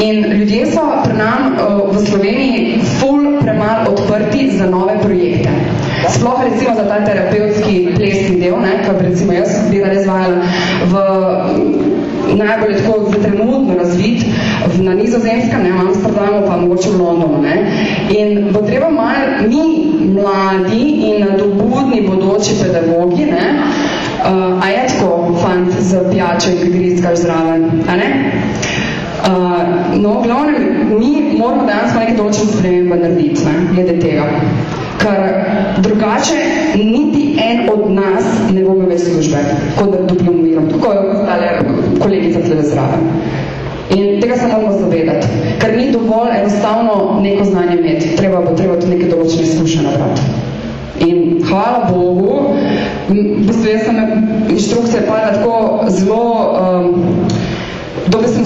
[SPEAKER 3] In ljudje so pri nam uh, v Sloveniji ful premalo odprti za nove projekte. Sploh recimo za ta terapevtski plesni del, ne, kar recimo jaz bi res vajala v najbolj tako trenutno razvit na nizozemskem, ne, v Amsterdamu pa mogoče v Londonu. Ne. In bo treba malo mi, mladi in nadobudni bodoči pedagogi, ne, uh, a je tako fant z pijačo in grickaš zraven, a ne? Uh, no, v glavnem, mi moramo danes nekaj določen spremembe narediti, ne, glede tega. Ker drugače niti en od nas ne bo imel službe, kot da diplomiram, tako je ostale kolegica tle zraven. In tega se moramo zavedati, ker ni dovolj enostavno neko znanje imeti, treba bo treba tudi neke določene izkušnje nabrati. In hvala Bogu, v bistvu jaz sem inštrukcija padla tako zelo um,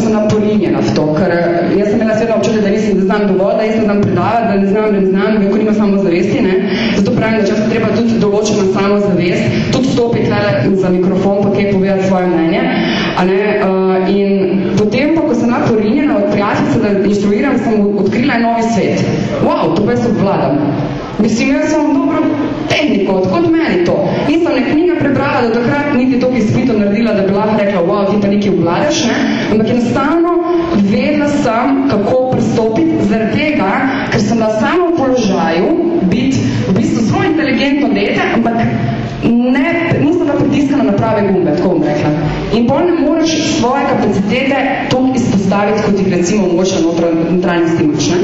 [SPEAKER 3] sem se naporinjena v to, ker jaz sem imela seveda občutek, da nisem, da znam dovolj, da jaz znam predavati, da ne znam, da ne znam, veliko nima samo zavesti, ne. Zato pravim, da čas treba tudi določena samo zavest, tudi stopiti za mikrofon, pa kaj povedati svoje mnenje. A ne, uh, in potem pa, ko sem naporinjena od prijateljice, da inštruiram, sem odkrila novi svet. Wow, to pa jaz obvladam. Mislim, jaz sem dobro tehniko, odkot meni to. In sem ne knjiga prebrala, da takrat niti toliko izpito naredila, da bi lahko rekla, wow, ti pa nekaj obvladaš, ne? Ampak enostavno vedela sem, kako pristopiti zaradi tega, ker sem na samem položaju biti v bistvu zelo inteligentno dete, ampak ne, nisem pa pritiskana na prave gumbe, tako bom rekla. In bolj ne moreš svoje kapacitete toliko izpostaviti, kot jih recimo mogoče notranjosti imaš. Ne?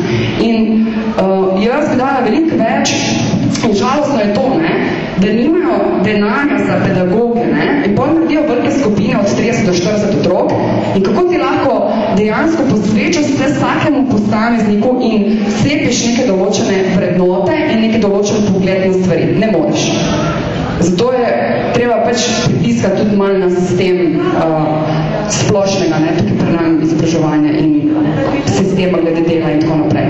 [SPEAKER 3] In uh, jaz bi dala veliko več, in žalostno je to, ne? da nimajo denarja za pedagoge ne? in bolj naredijo velike skupine od 30 do 40 otrok in kako ti lahko dejansko posvečaš se vsakemu posamezniku in vsepiš neke določene vrednote in neke določene pogled na stvari. Ne moreš. Zato je treba pač pritiskati tudi malo na sistem uh, splošnega, ne, tukaj pri nam izobraževanja in sistema glede dela in tako naprej.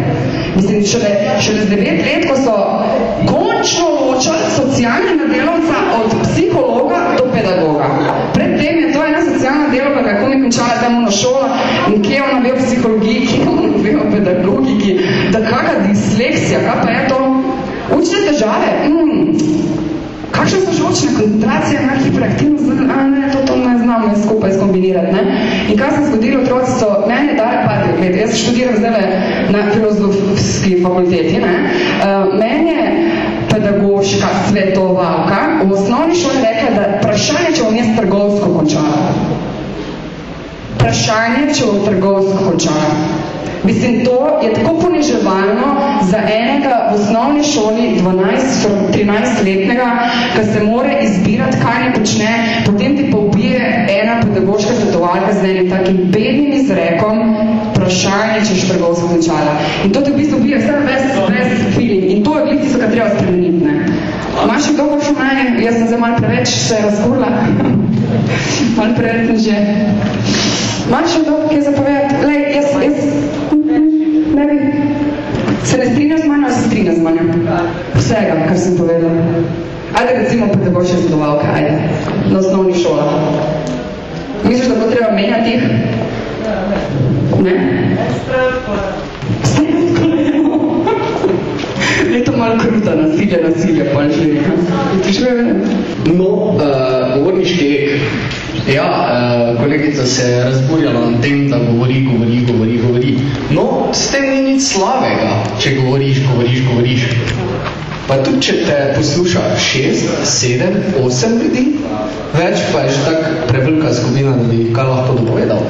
[SPEAKER 3] Mislim, šele, šele z devet let, ko so končno ločali socialnega delavca od psihologa do pedagoga. Predtem je to ena socialna delovka, kako mi končala tam na šola in kje ona ve o psihologiji, kje ona ve o pedagogiki, da kakva disleksija, kaj pa je to? Učne težave? Mm. Kakšne so žočne koncentracije, na hiperaktivnost, a ne, to, to ne znam ne skupaj skombinirati, ne. In kaj se zgodilo, otroci so, ne, ne, dali pa, gled, jaz študiram zdaj na filozofski fakulteti, ne. Uh, meni je pedagoška svetovalka v osnovni šoli rekla, da vprašanje, če bom jaz trgovsko končala. Vprašanje, če bom trgovsko končala. Mislim, to je tako poniževalno za enega v osnovni šoli 12-13-letnega, ki se more izbirati, kaj ne počne, potem ti pa ubije ena pedagoška svetovalka z enim takim bednim izrekom vprašanje, če je trgovsko končala. In to te v bistvu ubije vse ves, ves feeling. In to je glih tisto, kar treba spremeniti. Ne? Imaš še dolgo še manje? Jaz sem zdaj malo preveč se razkurla. malo preveč že. Imaš še dolgo kaj zapovedati? Lej, jaz, jaz, ne bi, se ne strinja z manjo, se strinja z manjo? Vsega, kar sem povedala. Ajde, recimo, pedagoške zdovalke, ajde, na osnovni šola. Misliš, da bo treba menjati jih? Ne? Je to malo kruta nasilje, nasilje, pa že.
[SPEAKER 7] No, uh, govorniški Ja, uh, kolegica se je razburjala na tem, da govori, govori, govori, govori. No, s tem ni nič slavega, če govoriš, govoriš, govoriš. Pa tudi, če te posluša šest, sedem, osem ljudi, več pa je že tak prevelika skupina, da bi kaj lahko dopovedal.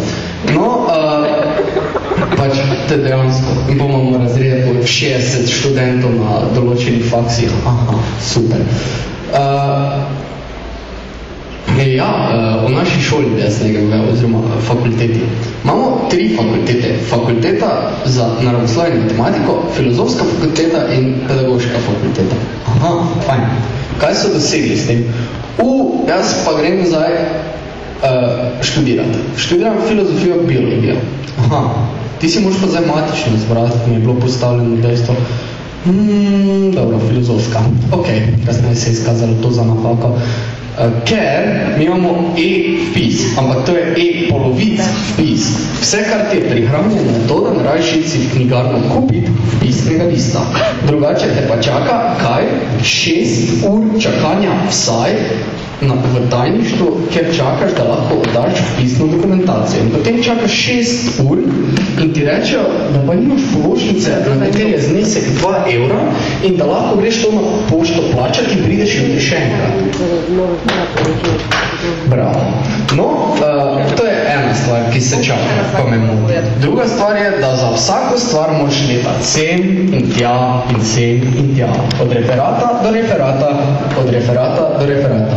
[SPEAKER 7] No, uh, pač te dejansko bomo razredili 60 študentov na določeni faksi. Aha, super. Uh, Ja, v naši šoli desnega, oziroma fakulteti. Imamo tri fakultete. Fakulteta za naravoslovje in matematiko, filozofska fakulteta in pedagoška fakulteta. Aha, fajn. Kaj so dosegli s tem? U, jaz pa grem zdaj uh, študirati. Študiram filozofijo biologijo. Aha, ti si moraš pa zdaj matično zbrati, mi je bilo postavljeno dejstvo. Hmm, dobro, filozofska. Ok, kasneje se je izkazalo to za napako. Uh, ker mi imamo E vpis, ampak to je E polovic vpis. Vse, kar ti je prihranjeno, je to, da ne rajiš si v knjigarno kupiti pisnega lista. Drugače te pa čaka, kaj? Šest ur čakanja vsaj v tajništvu, ker čakaš, da lahko oddaš pisno dokumentacijo. In potem čakaš šest ur in ti rečejo, da pa nimaš položnice, na kateri je znesek 2 evra in da lahko greš to na pošto plačati in prideš jutri še enkrat. Bravo. No, uh, to je ena stvar, ki se čaka, pa me moti. Druga stvar je, da za vsako stvar moraš letati sem in tja in sem in tja. Od referata do referata, od referata do referata.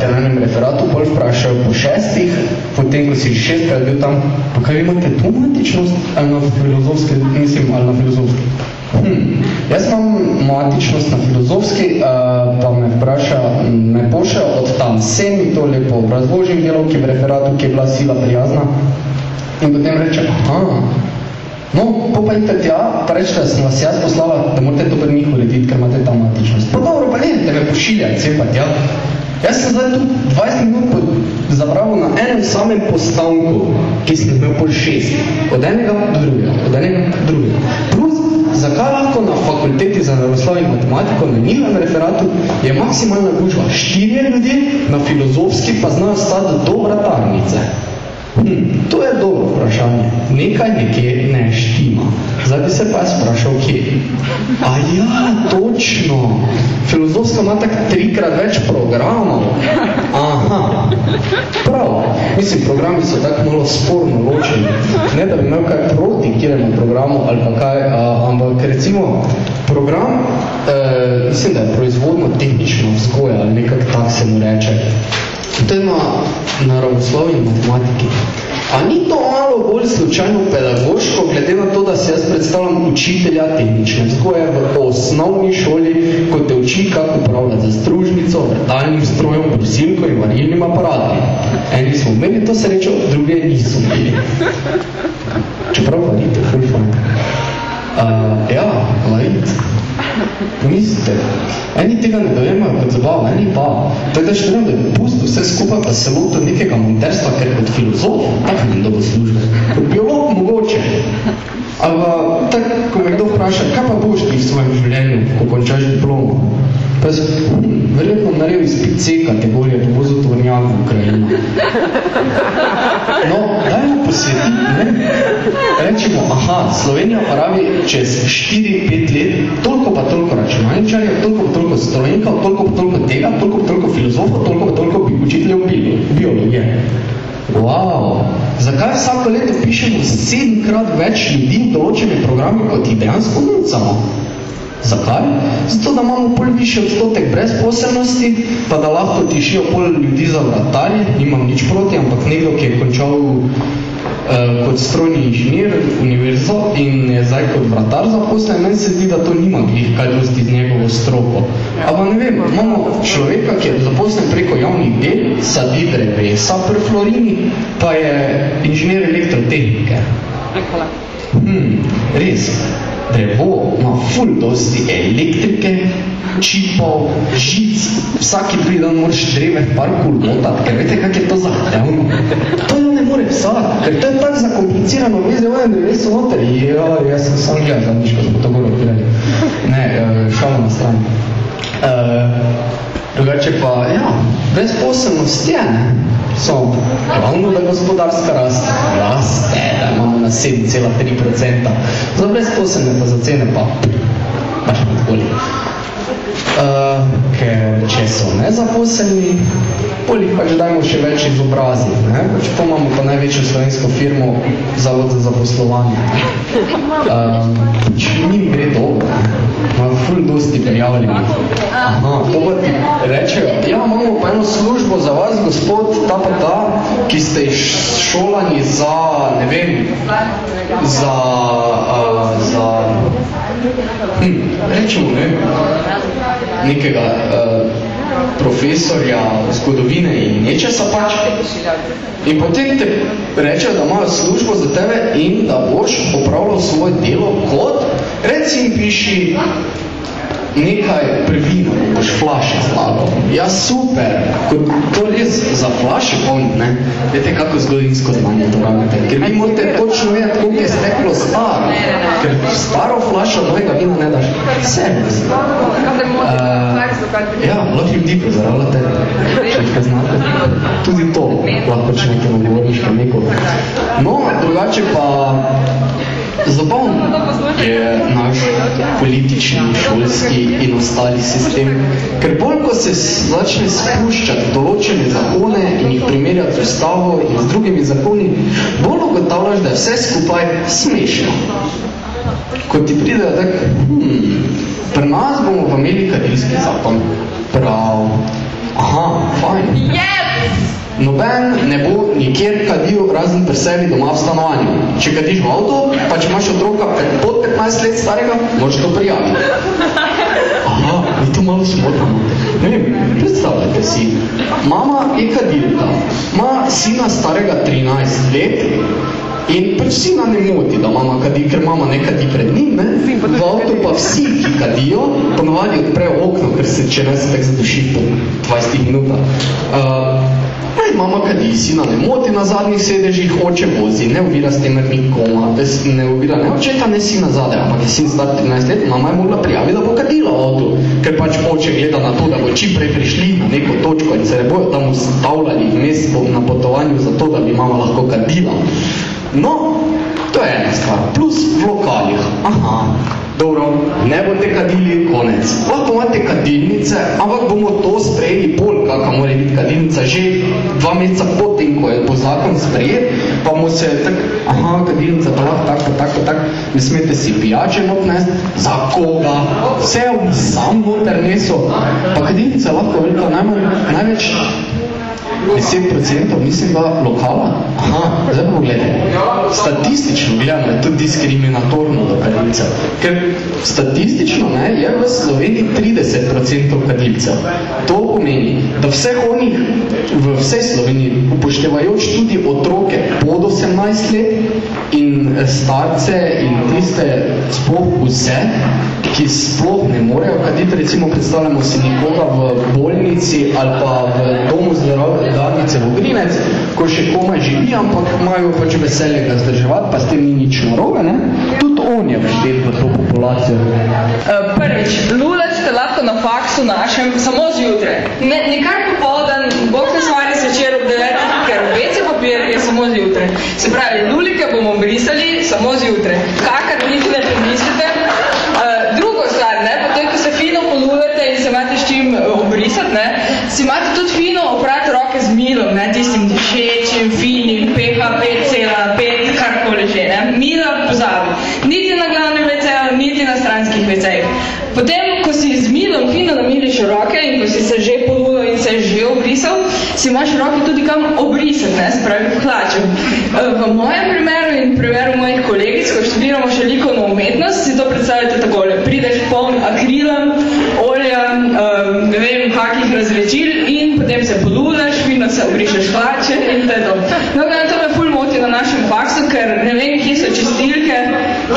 [SPEAKER 7] Pa te na enem referatu pol vprašajo po šestih, potem, ko si šestkrat bil tam, pa kaj imate to matičnost ali na filozofski, mislim, ali na filozofski? Hm. Jaz imam matičnost na filozofski, uh, pa me vpraša, me pošel od tam sem in to lepo razložim delovki v referatu, ki je bila sila prijazna in potem reče, aha, no, po pa idete tja, pa reče, da sem vas jaz poslala, da morate to pri njih urediti, ker imate tam matičnost. Pa dobro, pa ne, da me pošiljati, vse pa tja. Jaz sem zdaj tu 20 minut zabravil na enem samem postavku, ki sem imel pol šest. Od enega do drugega, od enega do drugega. Plus, zakaj lahko na fakulteti za naravoslovje in matematiko na njihovem referatu je maksimalna gužva štirje ljudje, na filozofski pa znajo stati do vratarnice. Hm, to je dobro vprašanje. Nekaj nekje ne štima. Zdaj bi se pa jaz vprašal, kje? A ja, točno. Filozofska ima tak trikrat več programov. Aha. Prav. Mislim, programi so tako malo sporno ločeni. Ne, da bi imel kaj proti kjeremu programu ali pa kaj, ampak recimo program, e, mislim, da je proizvodno tehnično vzgoja ali nekak tak se mu reče. To ima naravoslovi in matematiki. A ni to malo bolj slučajno pedagoško, glede na to, da se jaz predstavljam učitelja tehnične vzgoje v osnovni šoli, ko te uči, kako upravljati za stružnico, vrtalnim strojem, prosilko in varilnim aparatom. Eni smo imeli to srečo, druge niso imeli. Čeprav varite, ful fun. Uh, ja, lajit. Mislite, eni tega ne dojemajo kot zabavo, eni pa. To je da še da je pusto vse skupaj, pa se loto nekega monterstva, ker kot filozof, tako ne dobo službe. Kot biolog mogoče. Ali tak, ko me kdo vpraša, kaj pa boš ti v svojem življenju, ko končaš diplomo? Pa hm, verjetno naredil izpit C kategorije, da bo za tovornjak v Ukrajino. No, dajmo posvetiti, ne? Rečemo, aha, Slovenija pa rabi čez 4-5 let toliko pa toliko računalničarjev, toliko pa toliko strojenkov, toliko pa toliko tega, toliko pa toliko filozofov, toliko pa toliko učiteljev biologije. Wow. Zakaj vsako leto pišemo sedemkrat več ljudi v določene programe, kot jih dejansko nucamo? Zakaj? Zato, da imamo pol višji odstotek brezposelnosti, pa da lahko tišijo pol ljudi za vratarje, nimam nič proti, ampak nekdo, ki je končal eh, kot strojni inženir univerzo in je zdaj kot vratar zaposlen, meni se zdi, da to nima glih kaj dosti z njegovo stroko. Ampak ne vem, imamo človeka, ki je zaposlen preko javnih del, sadi drevesa pri Florini, pa je inženir elektrotehnike. Hmm, res drevo ima ful dosti elektrike, čipov, žic, vsaki drugi dan moraš dreve v parku lotati, ker veste, kak je to zahtevno. To jo ne more vsak, ker to je tako zakomplicirano, vezi, ovo je dreveso noter. Ja, jaz sem sam gledal za niško, smo to bolj odpirali. Ne, eh, šalo na strani. Uh, drugače pa, ja, brezposelnost je, ne? So, glavno, da gospodarska rast raste, da imamo na 7,3%. Za brezposelne pa za cene pa, pač nekoli. Uh, ker če so nezaposleni, polih pač dajmo še več izobraziti. Ne? Pač pa imamo pa največjo slovensko firmo Zavod za zaposlovanje. Uh, pač njim gre dobro. Imajo ful dosti prijavljenih. Aha, to pa ti rečejo, ja, imamo pa eno službo za vas, gospod, ta pa ta, ki ste šolani za, ne vem, za, uh, za, hm, rečemo, ne, nekega uh, profesorja zgodovine in nečesa pač. In potem te rečejo, da imajo službo za tebe in da boš opravljal svoje delo kot, recim piši nekaj prvino, boš flaše zlagal. Ja, super, kot to res za flaše polniti, ne? Vete, kako zgodinsko znanje to rabite. Ker vi morate točno daš staro flašo, novega vina ne daš. Servis. Uh, ja, lahko ljudi pozdravljate, če jih znate. Tudi to lahko če nekaj nagovoriš neko. No, drugače pa zabavno je naš politični, šolski in ostali sistem. Ker bolj, ko se začne spuščati določene zakone in jih primerjati z ustavo in z drugimi zakoni, bolj ugotavljaš, da je vse skupaj smešno. Ko ti pride tak, hmm, pri nas bomo pa imeli kadilski zakon. Prav. Aha, fajn.
[SPEAKER 8] Yes!
[SPEAKER 7] Noben ne bo nikjer kadil razen pri sebi doma v stanovanju. Če kadiš v avto, pa če imaš otroka pod 15 let starega, moraš to prijaviti. Aha, mi to malo smotamo. Ne vem, predstavljajte si. Mama je kadilka, ima sina starega 13 let In pač sina ne moti, da mama kadi, ker mama ne kadi pred njim, ne? V avtu pa vsi, ki kadijo, ponovadi odprejo okno, ker se če ne se tak zaduši po 20 minutah. Uh, aj, mama kadi, sina ne moti na zadnjih sedežih, oče vozi, ne uvira s tem nikoma, ne uvira ne očeta, ne sina zade, ampak je sin star 13 let, mama je mogla prijaviti, da bo kadila v avtu, ker pač oče gleda na to, da bo čim prej prišli na neko točko in se ne bojo tam ustavljali vmes na potovanju za to, da bi mama lahko kadila. No, to je ena stvar. Plus v lokalih. Aha, dobro, ne boste kadili, konec. Lahko imate kadilnice, ampak bomo to sprejeli bolj, kakva mora biti kadilnica, že dva meseca potem, ko je bo zakon sprejet, pa mu se tak, aha, kadilnica, pa lahko tako, tako, tako, ne smete si pijače not nesti, za koga, vse sam noter neso, pa kadilnica lahko velika najmanj, največ 10% mislim, da lokala. Aha, zdaj pa pogledaj. Statistično gledano je to diskriminatorno do kadilcev. Ker statistično ne, je v Sloveniji 30% kadilcev. To pomeni, da vseh onih v vsej Sloveniji upoštevajoč tudi otroke pod 18 let in starce in tiste sploh vse, ki sploh ne morejo kaditi, recimo predstavljamo si nekoga v bolnici ali pa v domu zdrave dadnice v Grinec, ko še komaj živi, ampak imajo pač veselje ga zdrževati, pa s tem ni nič narobe, ne? Tudi on je vštet v to populacijo.
[SPEAKER 8] Uh, prvič, lulec ste lahko na faksu našem samo zjutraj. Ne, nekaj popoldan, bog ne svari svečer ob 9, ker obece papir je samo zjutraj. Se pravi, lulike bomo brisali samo zjutraj. Kakar niti ne premislite. Uh, drugo stvar, ne, potem, ko se fino polulete in se imate s čim obrisati, ne, si imate tudi fino oprati z milom, ne, tistim dišečim, finim, pH 5,5, karkoli že, ne. Mila pozabi. Niti na glavnem WC, niti na stranskih WC-ih. Potem, ko si z milom fino namiliš roke in ko si se že polulil in se že obrisal, si imaš roke tudi kam obrisati, ne, se pravi v hlaču. V mojem primeru in primeru mojih kolegic, ko študiramo še likovno umetnost, si to predstavljate takole. Prideš poln akrilem, olja, um, ne vem, kakih razrečil in potem se polulaš, fino se obrišeš hlače in to je to. No, gledam, to me ful moti na našem faksu, ker ne vem, kje so čistilke,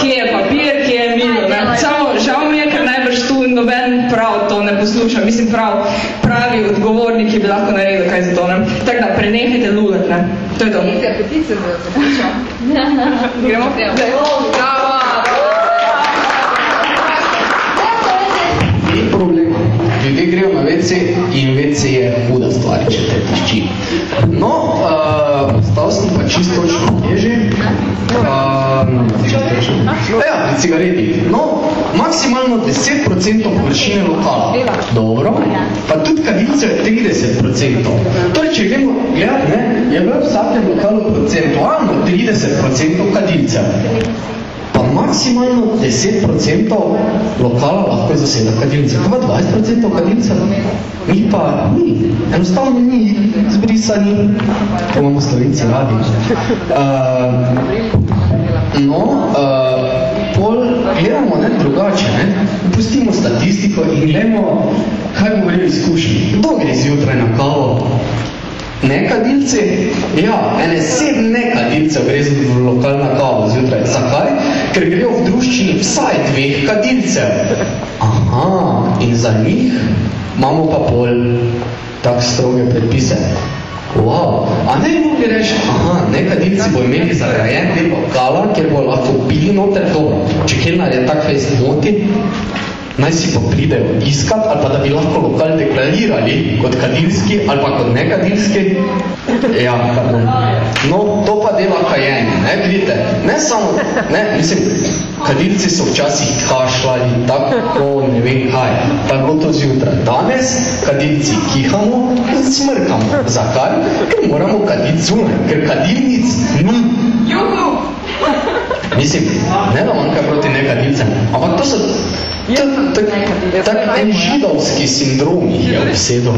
[SPEAKER 8] kje je papir, kje je milo. Ne. Samo žal mi je, ker najbrž tu noben prav to ne posluša. Mislim, prav pravi odgovornik, ki bi lahko naredil kaj za to. Ne. Tako da, prenehajte lulat, ne. To je to.
[SPEAKER 3] Nekaj petice za započo.
[SPEAKER 8] Gremo?
[SPEAKER 3] Bravo!
[SPEAKER 7] Ni problema. Ljudje grejo na WC in WC je huda stvar, če te tišči. No, uh, stal sem pa čisto točno teže. Uh, ja, pri cigareti. No, maksimalno 10% površine lokala. Dobro. Pa tudi kadilce je 30%. Torej, če gremo gledati, ne, je v vsakem lokalu procentualno 30% kadilcev maksimalno 10% lokala lahko zaseda kadilce. Pa 20% kadilce, mi pa ni. Enostavno ni zbrisani, ko imamo slovenci radi. Uh, no, uh, pol gledamo ne, drugače, ne? pustimo statistiko in gledamo, kaj govorijo izkušnji. Kdo gre zjutraj na kavo? Nekadilci? Ja, ene sedem nekadilcev gre v lokalna kavo zjutraj. Zakaj? Ker grejo v druščini vsaj dveh kadilcev. Aha, in za njih imamo pa pol tak stroge predpise. Wow, a ne mogli reči, aha, nekadilci bo imeli zagrajen del lokala, kjer bo lahko pili noter, dobro, če kelnar je tak fejst moti, naj si pa pridejo iskat, ali pa da bi lahko lokal deklarirali kot kadilski ali pa kot nekadilski. Ja, pardon. No, to pa dela kajenje, ne, vidite, ne samo, ne, mislim, kadilci so včasih kašljali, tako, ne vem kaj, bilo to zjutraj. Danes kadilci kihamo, smrkamo. Zakaj? Ker moramo kaditi zunaj, ker kadilnic ni.
[SPEAKER 8] Juhu!
[SPEAKER 7] Mislim, ne da manjka proti nekadilcem, ampak to so tak, tak, tak en židovski sindrom je obsedel.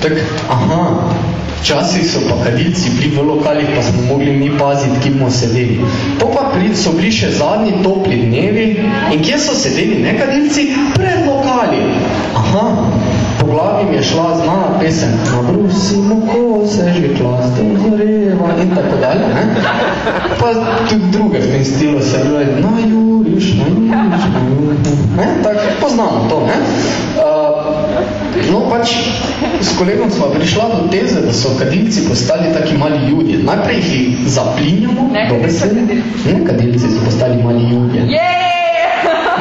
[SPEAKER 7] Tak, aha, včasih so pa kadilci bili v lokalih, pa smo mogli mi paziti, ki bomo sedeli. To pa so bili še zadnji topli dnevi in kje so sedeli nekadilci? Pred lokali. Aha, glavi mi je šla znana pesem Nabrusimo kose, že klaste vzoreva in tako dalje. Ne? Pa tudi druge v tem stilu se bilo, na Juriš, na Juriš, na Juriš. Ne? Tak, poznamo to, ne? Uh, no, pač s kolegom sva prišla do teze, da so kadilci postali taki mali ljudje. Najprej jih zaplinjamo, dobe se, ne, kadilci so postali mali ljudje.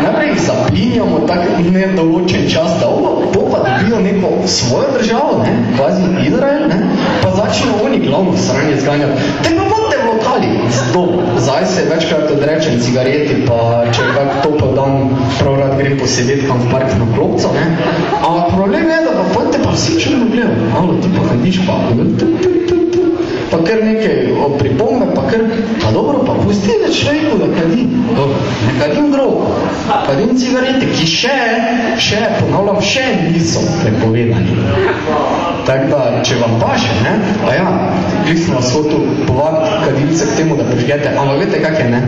[SPEAKER 7] Najprej jih zaplinjamo tak nedoločen čas, ovo, to pa dobijo neko svojo državo, ne, kvazi Izrael, ne, pa začnejo oni glavno sranje zganjati. Te pa bodite v lokali. Zato, zdaj se večkrat odrečem cigareti, pa če kak topel dan prav rad grem posedeti kam v park na klopco, ne. Ampak problem je, da pa bodite pa vsi črno gledali. Malo ti pa kadiš pa, tu, tu, tu, tu. Pa kar nekaj o pripombe, pa kar, pa dobro, pa pusti da človeku, da kadi. Ne kadim grob, kadim cigarete, ki še, še, ponavljam, še niso prepovedani. Tako da, če vam paše, ne, a ja, klisno vas hotel povabiti kadilce k temu, da prižgete, ampak veste kak je, ne,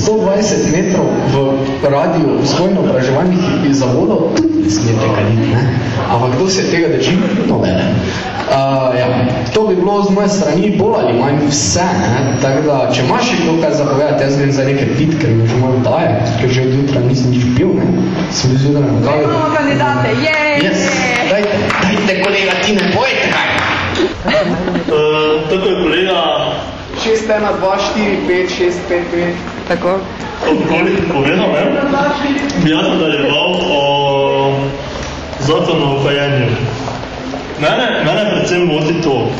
[SPEAKER 7] 120 metrov v radiju vzgojno-obraževalnih zavodov tudi ne smete kaditi, ne, ampak kdo se tega drži? Nobene. Uh, ja, to bi bilo z moje strani bolj ali manj vse, ne, tako da, če imaš še kdo kaj zapovedati, jaz grem za neke pit, ker mi že malo daje, ker že od jutra nisem nič pil, ne, sem bil zjutraj na kavi.
[SPEAKER 8] Imamo kandidate, jej!
[SPEAKER 7] Yes, dajte, dajte kolega, ti ne bojte kaj.
[SPEAKER 9] Uh, tako je kolega
[SPEAKER 10] 6, 1, 2, 4, 5, 6, 5, 5.
[SPEAKER 8] Tako.
[SPEAKER 9] okoli povedal, ne? bi jaz nadaljeval o zakonu o kajenju. Mene, mene predvsem moti to.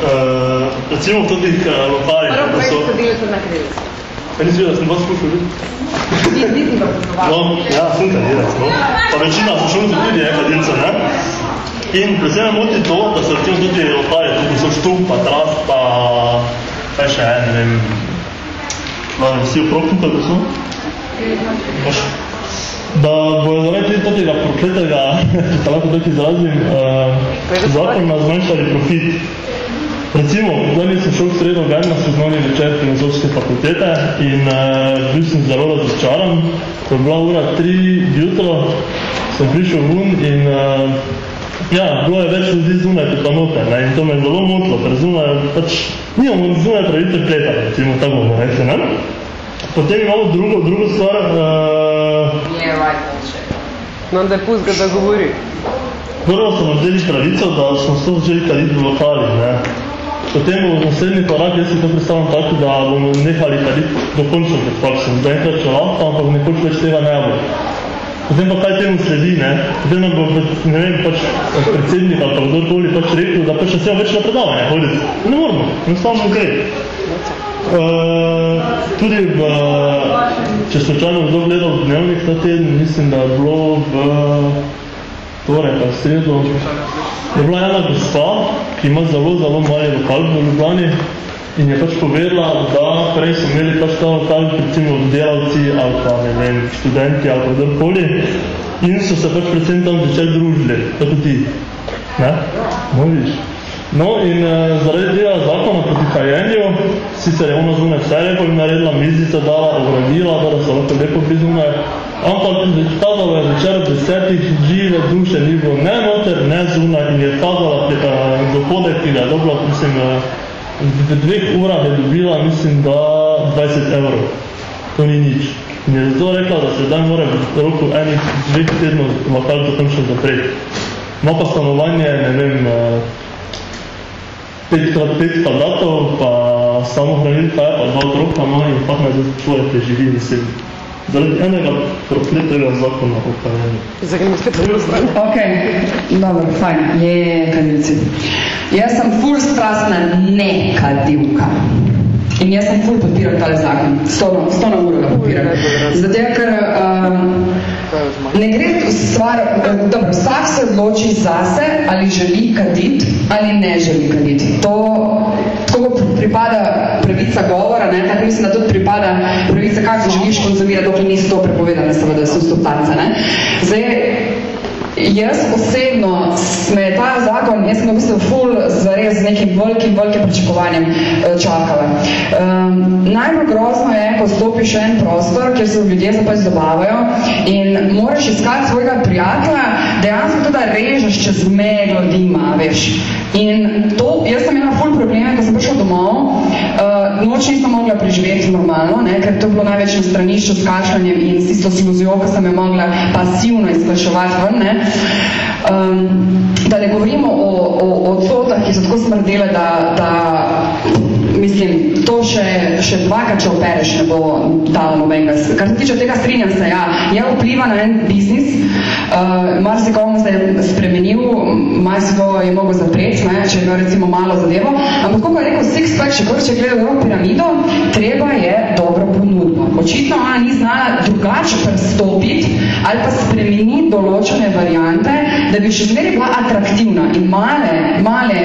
[SPEAKER 9] Uh, recimo v totih uh, lokalih,
[SPEAKER 8] Prvo
[SPEAKER 9] ko so...
[SPEAKER 8] so delali na kredit.
[SPEAKER 9] Ja, nisi videl, da sem vas skušal videti? No, ja, sem kadilec, no. Pa večina sošolcev tudi je kadilcev, ne? In predvsem me moti to, da so recimo tudi lokali, tudi so štup, pa trast, pa kaj še ne vem, vsi okrog tukaj, da so. Boš, da bojo zaradi tudi tega prokletega, če se lahko tako izrazim, uh, zakona zmanjšali profit. Recimo, zdaj sem šel v sredo ven na spoznani večer filozofske fakultete in uh, bil sem zelo razočaran. Ko je bila ura tri jutro, sem prišel ven in uh, ja, bilo je več ljudi zunaj kot pa noter. Ne? In to me je zelo motilo, ker zunaj pač nimamo zunaj pravice pleta, recimo tako bomo rekli. Ne? Potem imamo drugo, drugo stvar, uh,
[SPEAKER 8] Yeah, right, bullshit.
[SPEAKER 1] No, da pust ga, da govori.
[SPEAKER 9] Prvo smo vzeli pravico, da smo to začeli kaditi v lokali. Ne? Potem bo naslednji korak, jaz si to predstavljam tako, da bomo nehali kaditi dokončno pred faksom. Zdaj enkrat še lahko, ampak nekoč več tega ne bo. Potem pa kaj temu sledi, ne? Potem nam bo, ne vem, pač predsednik ali pa kdorkoli pač rekel, da pač ne smemo več na predavanje hoditi. Ne moramo, enostavno gre. Uh, tudi v, če slučajno kdo gledal dnevnik ta teden, mislim, da je bilo v torej, pa sredo, je bila ena gospa, ki ima zelo, zelo mali lokal v Ljubljani in je pač povedala, da prej so imeli pač ta lokal, recimo delavci ali pa, ne vem, študenti ali pa kdorkoli in so se pač predvsem tam začeli družili, tako ti. Ne? Moviš? No in uh, zaradi tega zakona proti kajenju, sicer je ona zunaj vse lepo in naredila mizice, dala, ogradila, da so lahko lepo bili zunaj, ampak kazalo je večer ob desetih žive duše ni bilo ne noter, ne zunaj in je kazala uh, dohodek, ki ga je dobila, mislim, uh, v dveh urah je dobila, mislim, da 20 evrov. To ni nič. In je zato rekla, da se zdaj mora v roku enih dveh tednov lokal dokončno zapreti. Ima pa stanovanje, ne vem, uh, petkrat pet kandidatov, pa samo hranilka je, pa dva otroka, no in fakt naj zdaj človek preživi, mislim. Zaradi enega prokletega zakona o kajenju.
[SPEAKER 1] Zagremite to stran.
[SPEAKER 3] Ok, dobro, fajn, je kadilci. Jaz sem ful strastna nekadilka. In jaz sem ful podpiram tale zakon. Sto, sto na uro ga podpiram. Zato, ker um, ne gre stvar, dobro, vsak se odloči zase, ali želi kaditi, ali ne želi kaditi. To, tako pripada pravica govora, ne, tako mislim, da tudi pripada pravica, kako želiš konzumirati, dokler nisi to prepovedane, seveda, so stoptance, ne. Zdaj, Jaz osebno me je ta zakon, jaz sem v bistvu ful zares z nekim velikim, velikim pričakovanjem eh, čakala. Um, najbolj grozno je, ko stopiš v en prostor, kjer se ljudje zapaj zabavajo in moraš iskati svojega prijatelja, dejansko tudi režeš čez meglo dima, veš. In to, jaz sem imela ful probleme, ko sem prišla domov, uh, noč nisem mogla preživeti normalno, ne, ker to je bilo največ na stranišču s kašljanjem in s tisto sluzijo, ko sem jo mogla pasivno izklaševati ven, ne. Um, da ne govorimo o, o, o odsotah, ki so tako smrdele, da, da mislim, to še, še dvakrat, če opereš, ne bo dalo nobenega. Kar se tiče tega, strinjam se, ja, je vpliva na en biznis, uh, marsikomu se je spremenil, marsiko je mogel zapreti, ne, če je imel recimo malo zadevo, ampak kako je rekel Sixpack, še kot če gleda v piramido, treba je dobro ponudbo. Očitno ona ni znala drugače pristopiti ali pa spremeniti določene variante, da bi še zmeraj bila atraktivna in male, male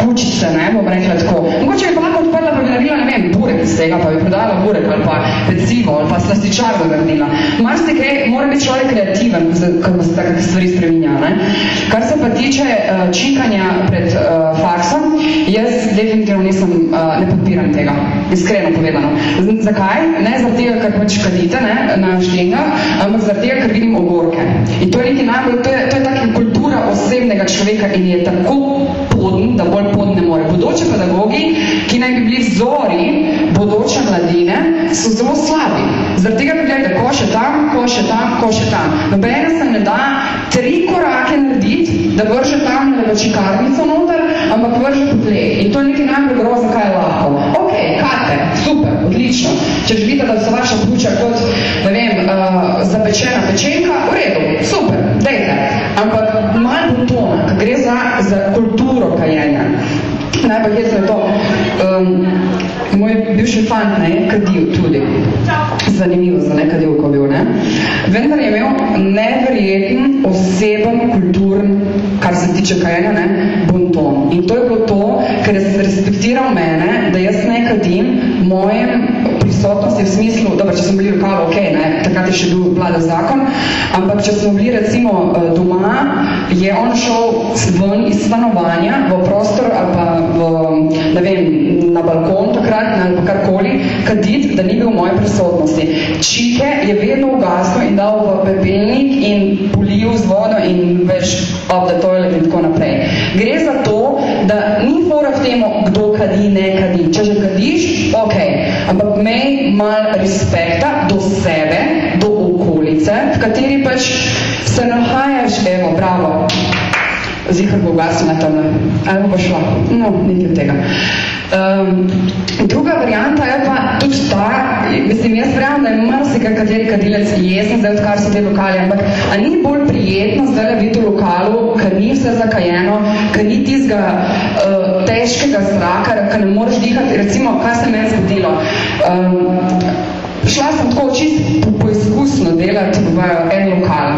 [SPEAKER 3] kučice, ne, bom rekla tako. Mogoče bi pa lahko odprla, pa bi naredila, ne vem, burek iz tega, pa bi prodala burek ali pa pecivo ali pa slastičar bi naredila. Marsikaj mora biti človek kreativen, ko se take stvari spreminja. Ne. Kar se pa tiče uh, čikanja pred uh, faksom, jaz definitivno nisem, uh, ne podpiram tega, iskreno povedano. Z zakaj? Ne zaradi tega, ker pač kadite ne, na štengah, ampak zaradi tega, ker vidim ogorke. In to je nekaj najbolj, to je, to je taka kultura osebnega človeka in je tako podn, da bolj podn ne more. Bodoče pedagogi, ki naj bi bili vzori bodoče mladine, so zelo slabi. Zaradi tega, ker gledate, ko še tam, ko še tam, ko še tam. Nobene se ne da tri korake narediti, da vrže tam na čikarnico noter, ampak vrže po tleh. In to je nekaj najbolj grozno, kaj je lahko. Ok, karte, super, odlično. Če želite, da so vaša pljuča kot, ne vem, uh, zapečena pečenka, v redu, super, dejte. Ampak malo butona, ko gre za, za kulturo kajenja. Najbolj je to, um, moj bivši fant ne, kadil tudi. Zanimivo za nekadil, ko bil, ne. Vendar je imel neverjeten, oseben, kulturen, kar se tiče kajenja, ne, bonton. In to je bilo to, ker je respektiral mene, da jaz ne kadim mojem prisotnosti v smislu, dobro, če smo bili kalu, ok, ne, takrat je še bil vlada zakon, ampak če smo bili recimo eh, doma, je on šel ven iz stanovanja v prostor ali pa v, ne vem, na balkon takrat, ali pa karkoli, kadit, da ni bil v moje prisotnosti. Čike je vedno ugasnil in dal v pepelnik in polil z vodo in veš, up the toilet in tako naprej. Gre za to, da ni fora v temu, kdo kadi, ne kadi. Če že kadiš, ok, ampak mej mal respekta do sebe, do okolice, v kateri pač se nahajaš, evo, bravo, zihar bo ugasnila tam, ali bo šla, no, nekaj tega. Um, druga varianta je pa tudi ta, mislim, jaz verjamem, da je marsikaj kateri kadilec jesen, zdaj odkar so te lokali, ampak a ni bolj prijetno zdaj biti v lokalu, ker ni vse zakajeno, ker ni tizga uh, težkega zraka, ker ne moreš dihati, recimo, kaj se meni zgodilo. Um, šla sem tako čist po, poizkusno delati v en lokal,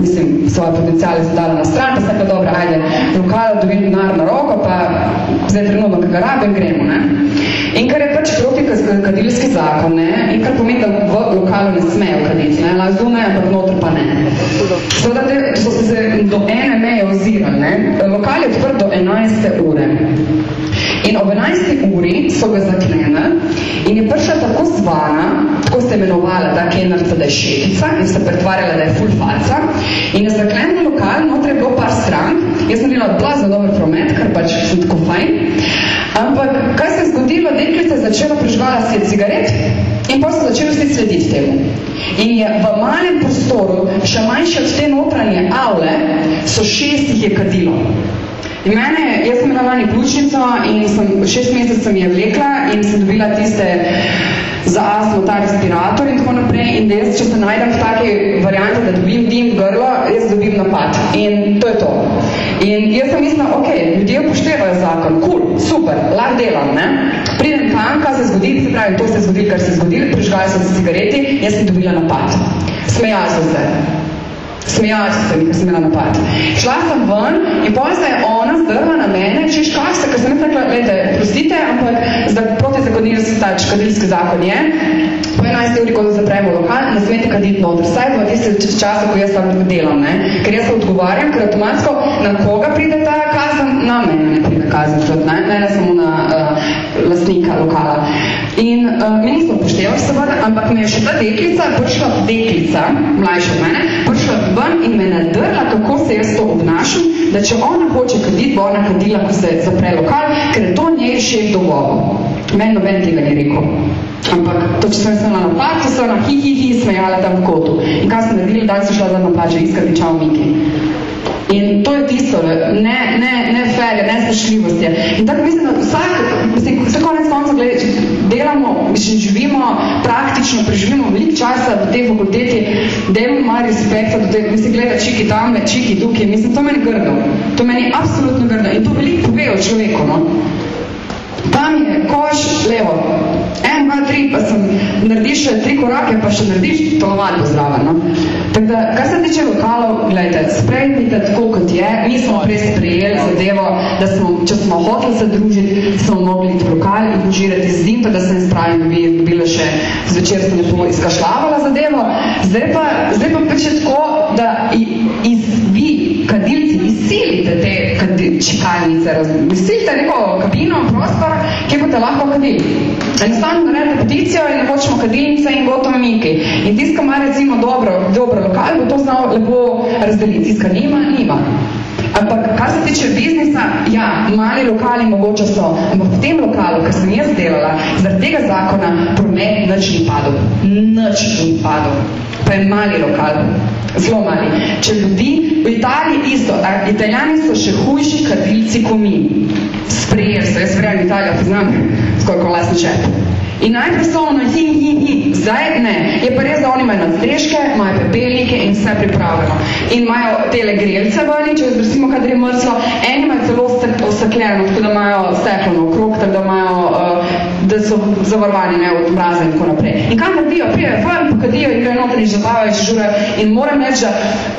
[SPEAKER 3] mislim, svoje potencijale zadala na stran, pa sem pa dobro, ajde, lokal dobim denar na roko, pa zdaj trenutno, ki ga rabim, gremo, ne. In kar je pač proti kadilski zakon, ne, in kar pomeni, da v lokalu ne smejo kaditi, ne, la zunaj, ampak noter pa ne. Seveda te, so se do ene meje ozirali, ne, lokal je odprt do 11. ure. In ob 11. uri so ga zaklenili in je prišla tako zvana, tako se imenovala, da kenarca, da je šefica in se pretvarjala, da je ful faca. In je zaklenil lokal, noter je bilo par strank, jaz sem bila blazno dober promet, kar pač sem tako fajn. Ampak kaj se je zgodilo, deklica je začela prižvala si cigaret in pa so začeli vsi slediti temu. In je v malem prostoru, še manjše od te notranje avle, so šest jih je kadilo. In mene, jaz sem imela lani pljučnico in sem, šest mesec sem je vlekla in sem dobila tiste za astmo, ta respirator in tako naprej. In da jaz, če se najdem v taki varianti, da dobim dim v grlo, jaz dobim napad. In to je to. In jaz sem mislila, ok, ljudje upoštevajo zakon, cool, super, lahko delam, ne? Kaj se zgodi, se pravi, to se je zgodilo, kar se je zgodilo, prižgali so se cigareti, jaz sem dobila napad. Smejali so se. Smejali so se ker sem imela napad. Šla sem ven in potem je ona zdrla na mene, češ kak se, ker sem rekla, gledajte, prostite, ampak zdaj proti zakonilski zakon je, po 11 uri, ko zapremo lokal, ne smete kaditi noter, saj v tiste čase, ko jaz tam delam, ne? ker jaz se odgovarjam, ker avtomatsko na koga pride ta kazen, na mene ne pride kazen, tudi, ne, ne, ne samo na uh, lastnika lokala. In uh, me niso upoštevali seveda, ampak me je še ta deklica, prišla deklica, mlajša od mene, prišla ven in me nadrla, kako se jaz to obnašam, da če ona hoče kaditi, bo ona kadila, ko se zapre lokal, ker je to njej šef dovolil. Meni noben tega ni rekel. Ampak to, če sem se na napad, so ona hi, hi, hi, smejala tam v kotu. In kaj sem naredila, da sem šla za naplače iskati čao Miki. In to je tisto, ne, ne, ne fair, ne sprašljivost je. In tako mislim, da vsak, mislim, vse konec konca gled, delamo, mislim, živimo praktično, preživimo veliko časa v tej fakulteti, dajmo malo respekta do tega, mislim, gleda čiki tamle, čiki tukaj, mislim, to meni grdo. To meni absolutno grdo. In to veliko pove o človeku, no. Tam je Koš lijevo. En, dva, tri, pa sem narediš še tri korake, pa še narediš tolovati zraven. No? Tako da, kar se tiče lokalov, gledajte, sprejmite tako, kot je. Mi smo prej sprejeli zadevo, da smo, če smo hoteli se družiti, smo mogli v lokal in požirati z dim, pa da sem spravim, da bi dobila še zvečer sem lepo izkašlavala zadevo. Zdaj pa, zdaj pa pač je tako, da iz, vi, kadilci, izsilite te kadil, čikalnice, izsilite neko kabino, prostor, kjer boste lahko kadili. Enostavno naredite peticijo in hočemo kadilnice in gotovo miki. In tisti, ki ima recimo dobro, dobro lokal, bo to znal lepo razdeliti. Tisti, ki nima, nima. Ampak, kar se tiče biznisa, ja, mali lokali mogoče so, ampak v tem lokalu, ker sem jaz delala, zaradi tega zakona promet nič ni padel. Nič ni padel. Pa je mali lokal. Zelo mali. Če ljudi, v Italiji isto, a, italijani so še hujši kadilci kot mi. Sprejeli so, jaz verjam Italijo, poznam skoraj lasni čep. In ono, hi, hi, hi, zdaj ne. Je pa res, da oni imajo nadstreške, imajo pepelnike in vse pripravljeno. In imajo tele grelce vani, če recimo kadar je mrzlo, eni imajo celo ostekljeno, tako da imajo stekleno okrog, tako da imajo, uh, da so zavarovani ne, od mraza in tako naprej. In kaj naredijo? Prijejo ven, pokadijo in grejo noter in zabavajo, če žure. In moram reči, da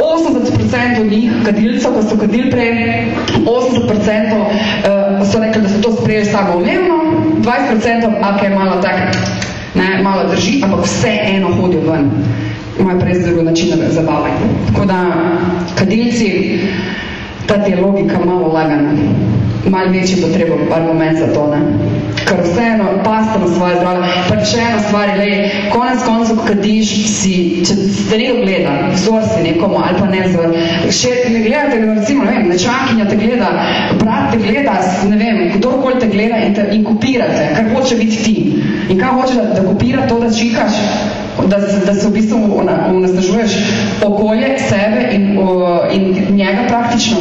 [SPEAKER 3] 80% od njih, kadilcev, ko so kadili prej, 80% uh, so rekli, da so to sprejeli samo umevno, 20% ak je malo tak, ne, malo drži, ampak vse eno hodijo ven. Imajo prej drugo način zabavanja. Tako da, kadilci, ta te logika malo lagana. Malo večji potrebo argument za to, ne. Ker vseeno, pasta na svoje zdravje. Pa še ena stvar je, lej, konec koncev, ko kadiš, si, če te nekdo gleda, vzor si nekomu, ali pa ne vzor, še ne gledate, recimo, ne vem, nečakinja te gleda, brat te gleda, ne vem, kdorkoli te gleda in, te, in kopirate, kar hoče biti ti. In kaj hoče, da, da kopira to, da čikaš, da, da se v bistvu onesnažuješ okolje, sebe in, o, in njega praktično.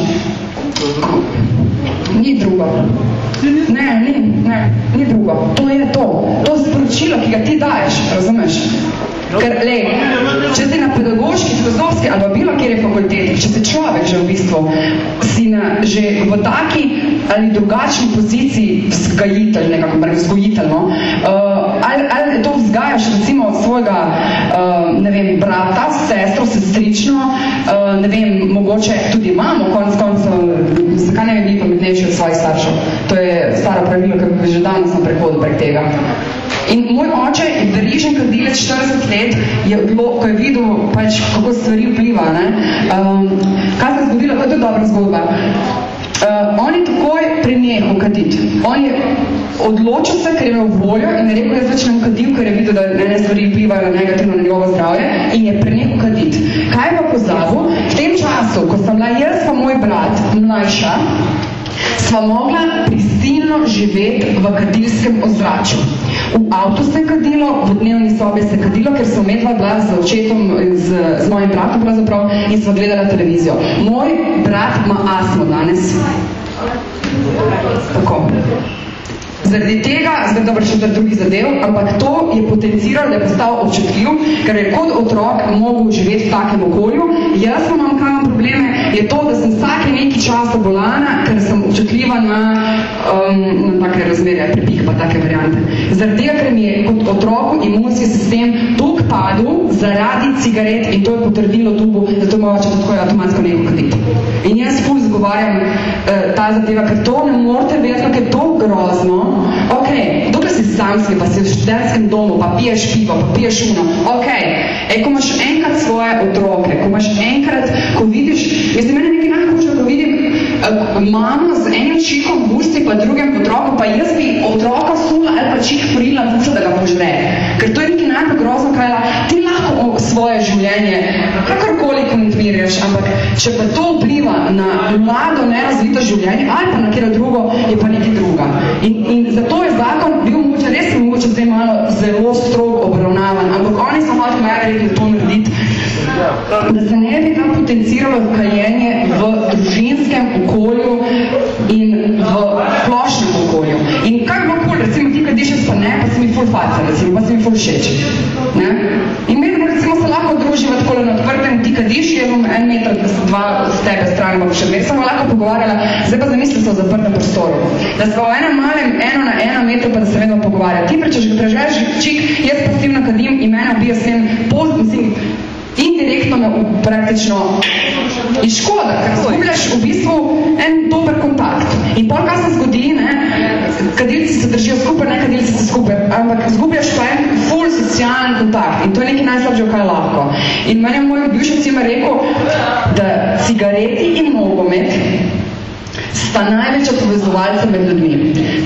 [SPEAKER 3] Ni drugo. Ne, ni, ne, ni drugo. To je to. To sporočilo, ki ga ti daješ, razumeš? Ker, lej, če si na pedagoški, filozofski ali bilo kjer je fakulteti, če si človek že v bistvu, si na, že v taki ali drugačni poziciji vzgajitelj, nekako vzgojitelj, no? uh, ali, ali to vzgajaš recimo od svojega, uh, ne vem, brata, sestro, sestrično, uh, ne vem, mogoče tudi mamo, konc koncev, zakaj ne bi pametnejši od svojih staršev? To je stara pravilo, ker že danes sem prehodil prek tega. In moj oče je verižen kadilec 40 let, je, ko je videl, pač, kako stvari vpliva. Ne? Um, kaj se je zgodilo? To je dobra zgodba. Uh, on je takoj prenehal kaditi. On je odločil se, ker je imel voljo in je rekel, jaz več ne kadil, ker je videl, da ne stvari vplivajo negativno na njegovo zdravje in je prenehal kaditi. Kaj je pa pozabil? Času, ko sem bila jaz pa moj brat mlajša, sva mogla prisilno živeti v kadilskem ozračju. V avtu se je kadilo, v dnevni sobi se je kadilo, ker sem medva bila z očetom, z, z mojim bratom pravzaprav in sva gledala televizijo. Moj brat ima astmo danes. Tako. Zaradi tega, zdaj dobro še do drugih zadev, ampak to je potenciral, da je postal občutljiv, ker je kot otrok mogel živeti v takem okolju. Jaz pa imam imam probleme, je to, da sem vsake neki časa bolana, ker sem občutljiva na, um, na take razmerje, prepih pa take variante. Zaradi tega, ker mi je kot otroku imunski sistem tok padel zaradi cigaret in to je potrdilo tubu, zato moče tako avtomatsko neko kaditi. In jaz ful zagovarjam uh, ta zadeva, ker to ne morate vedeti, kako je to grozno, ok, dokaj si samski, pa si v študentskem domu, pa piješ pivo, pa piješ uno, ok, e, ko imaš enkrat svoje otroke, ko imaš enkrat, ko vidiš, mislim, mene nekaj najhujše, ko vidim uh, mamo z enim čikom v usti, pa drugim otrokom, pa jaz bi otroka sula ali pa čik prila usta, da ga požre. Ker to je nekaj najbolj grozno, kaj la, ti lahko svoje življenje kakorkoli komentiraš, ampak če pa to vpliva na mlado, nerazvito življenje ali pa na kjero drugo, je pa nekaj druga. In, in zato je zakon bil mogoče res mogoče zdaj malo zelo strog obravnavan, ampak oni so hoteli najprej rekli to narediti, da se ne bi tam potenciralo kajenje v družinskem okolju in v splošnem okolju. In kar bo kul, recimo ti, kad dišeš pa pa ful faca, recimo, pa si mi ful všeč. Ne? In mi recimo se lahko druživa tako na odprtem, ti kad diši, jaz bom en meter, da so dva z tebe strani, bom še dve, samo lahko pogovarjala, zdaj pa zamisli se v zaprtem prostoru. Da smo v enem malem, eno na eno metru, pa da se vedno pogovarja. Ti prečeš, prežeš čik, jaz pasivno kadim in mene ubija s tem, poz, mislim, indirektno me praktično iz škoda, ker zgubljaš v bistvu en dober kontakt. In pol kaj se zgodi, ne, kadilci se držijo skupaj, ne kadilci se skupaj, ampak zgubljaš pa en full socialen kontakt. In to je nekaj najslabšega, kaj lahko. In meni je moj bivši cimer rekel, da cigareti in nogomet sta največja povezovalca med ljudmi.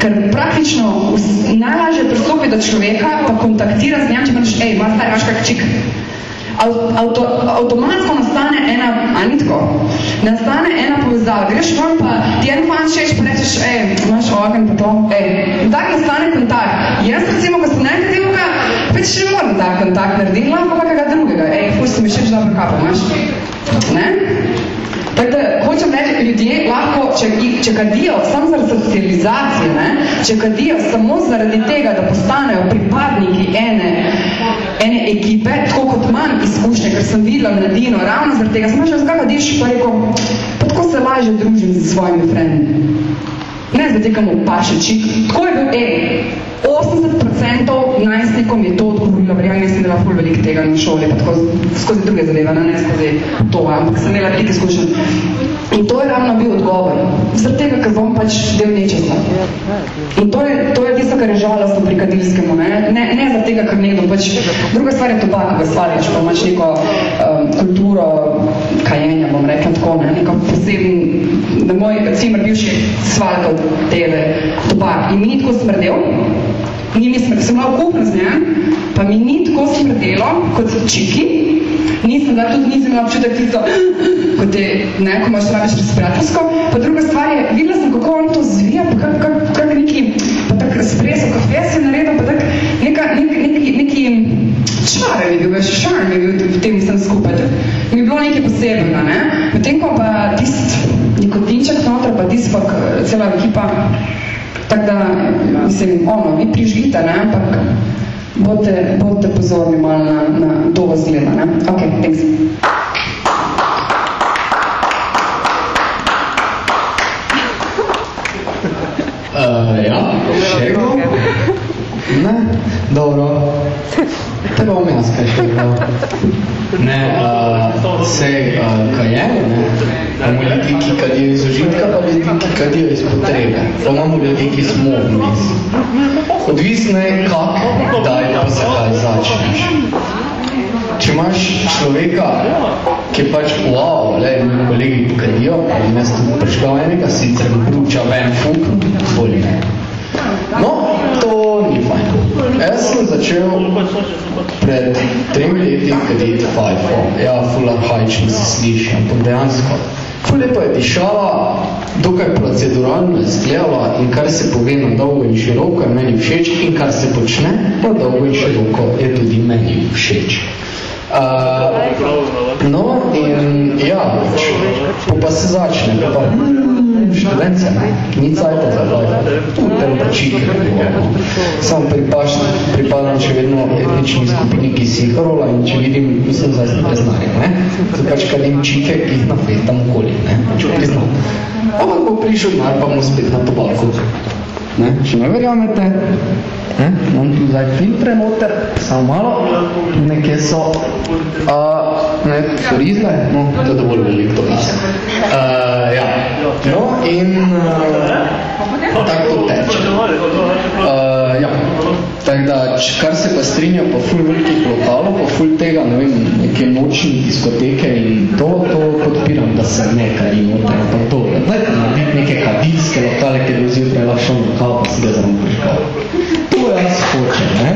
[SPEAKER 3] Ker praktično najlažje pristopi do človeka, pa kontaktira z njim, če imaš, ej, ima stari vaš kak čik, Auto, avtomatsko nastane ena, a ni tako, nastane ena povezava. Greš ven pa ti en fan šeš, pa rečeš, ej, imaš ogen pa to, ej. In tak nastane kontakt. Jaz recimo, ko sem nekaj divka, pač še moram tak kontakt narediti, lahko pa kakega drugega. Ej, fuš si mi šeš dobro kapo, imaš? Ne? Tako da, hočem reči, ljudje lahko, če, če kadijo samo zaradi socializacije, ne? če kadijo samo zaradi tega, da postanejo pripadniki ene, ene ekipe, tako kot manj izkušnje, ker sem videla mladino, ravno zaradi tega, sem še zakaj kadiš, pa rekel, pa tako se lažje družim z svojimi frendi. Ne zdaj tekamo paše čik. Tako je bil, ej, 80% najstnikom je to odgovorilo, verjamem, jaz sem imela ful veliko tega na šoli, pa tako skozi druge zadeve, ne, skozi to, ampak sem imela velike izkušnje. In to je ravno bil odgovor. Zaradi tega, ker bom pač del nečesa. In to je, to je tisto, kar je žalostno pri kadilskemu, ne, ne, ne zaradi tega, ker nekdo pač, druga stvar je tobak, ga stvariš, pa imaš neko um, kulturo kajenja, bom rekla tako, ne, neko poseben, da moj cimer bivši svalkal tele tobak in mi ni tako smrdel, ni mi smrdel, sem malo kupna z njem, pa mi ni tako smrdelo, kot čiki, nisem da tudi nisem imela občutek tisto, kot je, ne, ko imaš rabiš respiratorsko, pa druga stvar je, videla sem, kako on to zvija, pa kak, kak, kak neki, pa tak espresso kafe si naredil, pa tak neka, nek, neki, neki čar je bil, veš, šarm je bil v tem sem skupaj. In je bilo nekaj posebnega, ne. Potem, ko pa tist nikotinček noter, pa tist pa cela ekipa, tako da, mislim, ono, vi prižgite, ne, ampak bodite, bodite pozorni malo na, na to vas gleda, ne. Ok, thanks.
[SPEAKER 7] Uh, ja, še kdo? Ne? Dobro. Tebe bom jaz kaj še kdo. Ne, uh, sej, uh, kajenje, ne? Imamo ljudi, ki kadijo iz užitka, pa ljudi, ki kadijo iz potrebe. Pa imamo ljudi, ki smo odvisni. Odvisno je, kak, kdaj, pa se kaj začneš. Če imaš človeka, ki je pač, wow, le, moji kolegi pokadijo, in jaz tu prišgal enega, sicer vruča ven fuk, bolj ne. No, ni fajn. Jaz sem začel pred tremi leti kaditi fajfo. Ja, ful arhaično se sliši, ampak dejansko. Ful lepo je dišala, dokaj proceduralno je izgledala in kar se pove na dolgo in široko je meni všeč in kar se počne na dolgo in široko je tudi meni všeč. Uh, no, in ja, pa se začne, pa študence, ne? ni cajta za life. Tu te obračike pregovorimo. Samo pripaš, pripadam še vedno etnični skupini, ki si jih rola in če vidim, mislim, zdaj ste preznali, ne? Zato pač kadim čike, ki jih napletam okoli, ne? Če priznam. Ampak bo prišel denar, pa bomo spet na tobalku. Ne? Če me verjamete, ne? imam tu zdaj filtre noter, samo malo, nekje so, a, ne, so rizle, no, to je dovolj veliko, rizle. Uh, ja, no, in uh, tako teče. Uh, ja, tako da, kar se pa strinja po ful velikih lokalov, po ful tega, ne vem, neke nočne diskoteke in to, to podpiram, da se ne kadi noter, ampak to, dajte narediti neke kadilske lokale, ki bi zjutraj lahko šel lokal, pa si ga priškal. To jaz hočem, ne?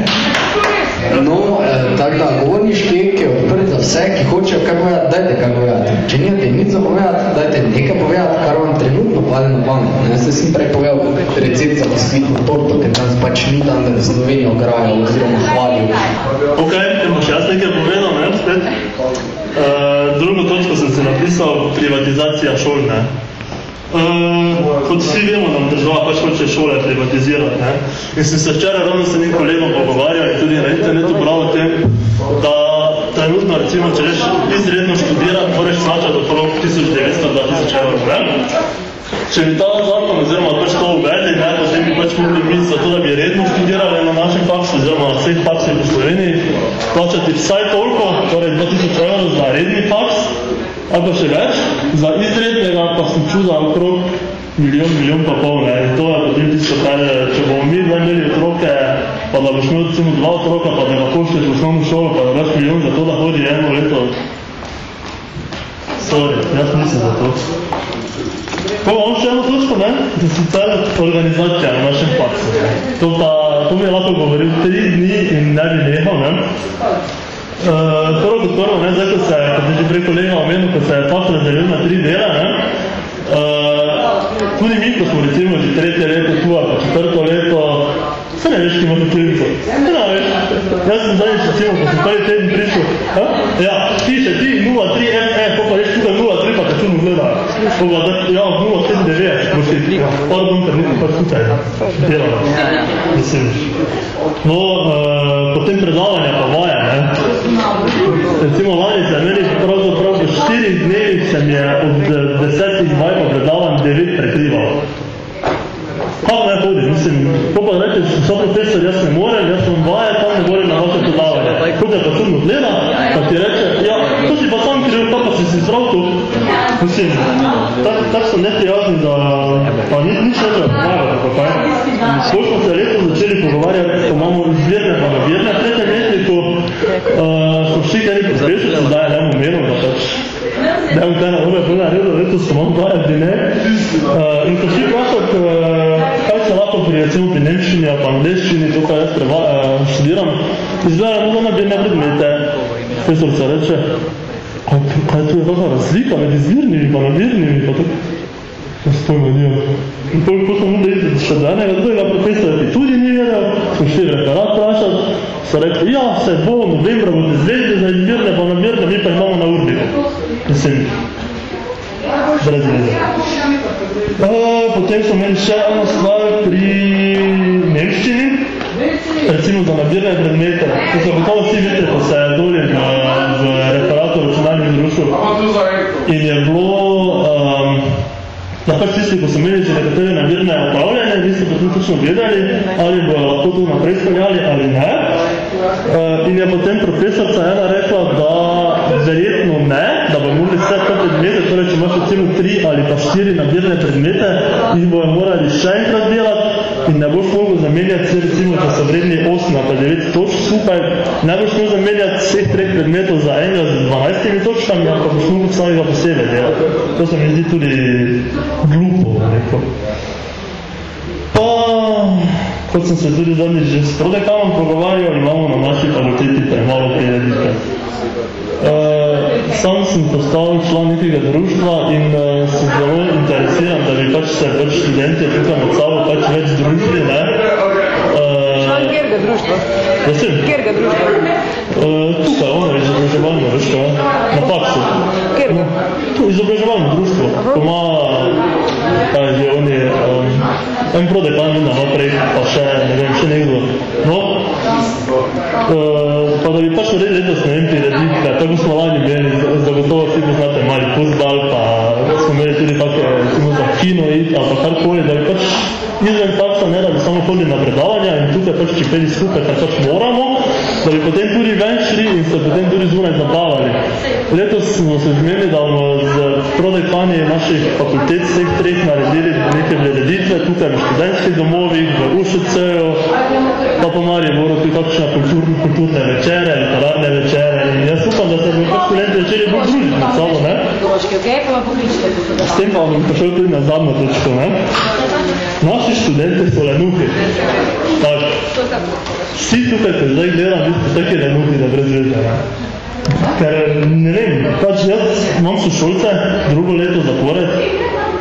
[SPEAKER 7] No, eh, tako da, govorniški ek je za vse, ki hočejo kaj povedati, dajte kaj povedati. Če nimate nič za povedati, dajte nekaj povedati, kar vam trenutno pade na pamet. Ne? Jaz sem prej povedal recept za biskvitno torto, ker danes pač ni dan, da Slovenijo grajo oziroma hvalijo.
[SPEAKER 9] Ok, ker boš jaz nekaj povedal, ne, spet. Uh, drugo točko sem se napisal, privatizacija šol, ne. Uh, kot vsi vemo, nam država pač hoče šole privatizirati, ne. In sem se včeraj ravno s enim kolegom pogovarjal in tudi na internetu bral o tem, da trenutno, recimo, če reš izredno študirati, moraš plačati okrog 1900-2000 evrov, ne. Če bi ta zakon oziroma pač to uvedli, ne, potem bi pač mogli mi za to, da bi redno študirali na našem faksu oziroma na vseh faksih v Sloveniji, plačati vsaj toliko, torej 2000 evrov za redni faks, ali pa še več, za izrednega pa sem čul za okrog milijon, milijon pa pol, ne. To je potem tisto, kar je, če bomo mi dva imeli otroke, pa da boš imel recimo dva otroka, pa da ga pošlješ v osnovno šolo, pa da daš milijon za to, da hodi eno leto. Sorry, jaz nisem za to. Pa imamo še eno točko, ne? Da sicer organizacija na našem faksu. To pa, to mi je lahko govoril tri dni in ne bi nehal, ne? Uh, prvo kot prvo, ne, zdaj, ko se, kot je že prej kolega omenil, ko se je faks razdelil na tri dela, ne, uh, tudi mi, ko smo recimo že tretje leto tu, pa četrto leto, se ne veš, ki ima posledico. Se ne veš. Jaz sem zdaj, recimo, ko sem prvi teden prišel, ja, piše ti 03 FE, ko pa reš tukaj 03, pa te čudno gleda. Ko pa da, ja, 079, boš ti, pardon, ker nisem pač tukaj delal. Mislim. No, uh, potem predavanja pa vaje, ne. Recimo lani se meni pravzaprav v štirih dnevih se mi je od desetih vaj pa predavanj devet prekrivalo. Kako ne hodi, mislim, ko pa rečeš, so profesor, jaz ne morem, jaz sem vaje, tam ne morem na vaše predavanje. Ko te pa čudno gleda, pa ti reče, ja, to si pa tam kriv, pa pa si si zdrav tu. Mislim, tak, tak so neprijazni, da pa ni, nič ne treba pomagati, pa kaj. Ko smo se leto začeli pogovarjati, ko imamo izvirne pa nabirne tretje letniku, uh, smo vsi kaj nekaj profesor, zdaj ne bomo menil, da pač da je kaj na ove bolj naredil, letos smo imamo dvajati, ne. Uh, in ko vsi vprašati, uh, lahko pri recimo pri nemščini ali pa angleščini, to kaj jaz preva, uh, študiram, izgleda, no, da nabirne predmete, profesorca reče, kaj, tu je kakšna razlika med izvirnimi pa nabirnimi, pa to, jaz pojma nimam. In potem, ko smo mogli še do enega drugega profesora, ki tudi ni vedel, smo šli referat vprašati, so rekli, ja, se bo, novembra bodo zvezde za izbirne pa brez veze. Uh, potem smo imeli še eno stvar pri nemščini, recimo za nabirne predmete. To so gotovo vsi vidite, ko se je dolje v, v referatu računalnih društv. In je bilo, um, da pač tisti, ko so imeli že nekatere nabirne upravljanje, vi ste potem točno gledali, ali bojo lahko to naprej speljali ali ne. Uh, in je potem profesorca ena rekla, da verjetno ne, da bojo mogli vse te predmete, torej če imaš recimo tri ali pa štiri nabirne predmete, jih bojo morali še enkrat delati in ne boš mogel zamenjati vse recimo, če so vredni 8 ali pa 9 točk skupaj, ne boš mogel zamenjati vseh treh predmetov za enega z 12 točkami, ampak boš mogel vsakega posebej delati. To se mi zdi tudi glupo, rekel. Pa, kot sem se tudi zadnjič že s prodekanom pogovarjal, imamo na naši fakulteti premalo prireditve. Uh, sam sem postal član nekega društva in uh, sem zelo interesiran, da bi pač se več študenti tukaj med sabo pač več družili, ne. Uh,
[SPEAKER 8] Član kjerga društva?
[SPEAKER 9] Sem.
[SPEAKER 8] Kjerga društva?
[SPEAKER 9] Uh, tukaj, ono je izobraževalno, veš kaj, na faksu.
[SPEAKER 8] Kjerga?
[SPEAKER 9] Tu, izobraževalno društvo, ko ima kaj je že oni, um, en prodekan vina naprej, pa še, ne vem, še nekdo. No, uh, pa da bi pač naredili letos, ne vem, prireditve, tako smo lani imeli, zagotovo vsi poznate mali futbal, pa smo imeli tudi take, recimo za kino iti, ali pa karkoli, da bi pač izven taksa, ne, da bi samo hodili na predavanja in tukaj pač čepeli skupaj, ker pač moramo, da bi potem tudi ven šli in se potem tudi zunaj zabavali. Letos smo se zmenili, da bomo z prodekani naših fakultet vseh treh naredili neke prireditve tukaj v študentskih domovih, v UŠC-ju, pa po Mariboru tudi kakšne kulturne, kulturne večere, literarne večere in jaz upam, da se bomo pač študenti začeli bolj družiti med sabo, ne? S tem pa bom prišel tudi na zadnjo točko, ne? Naši študenti so lenuhi. Tak. Vsi tukaj, ko zdaj gledam, vi ste taki lenuhi, da brez veze, ne? Ker, ne vem, pač jaz imam sošolce drugo leto zapored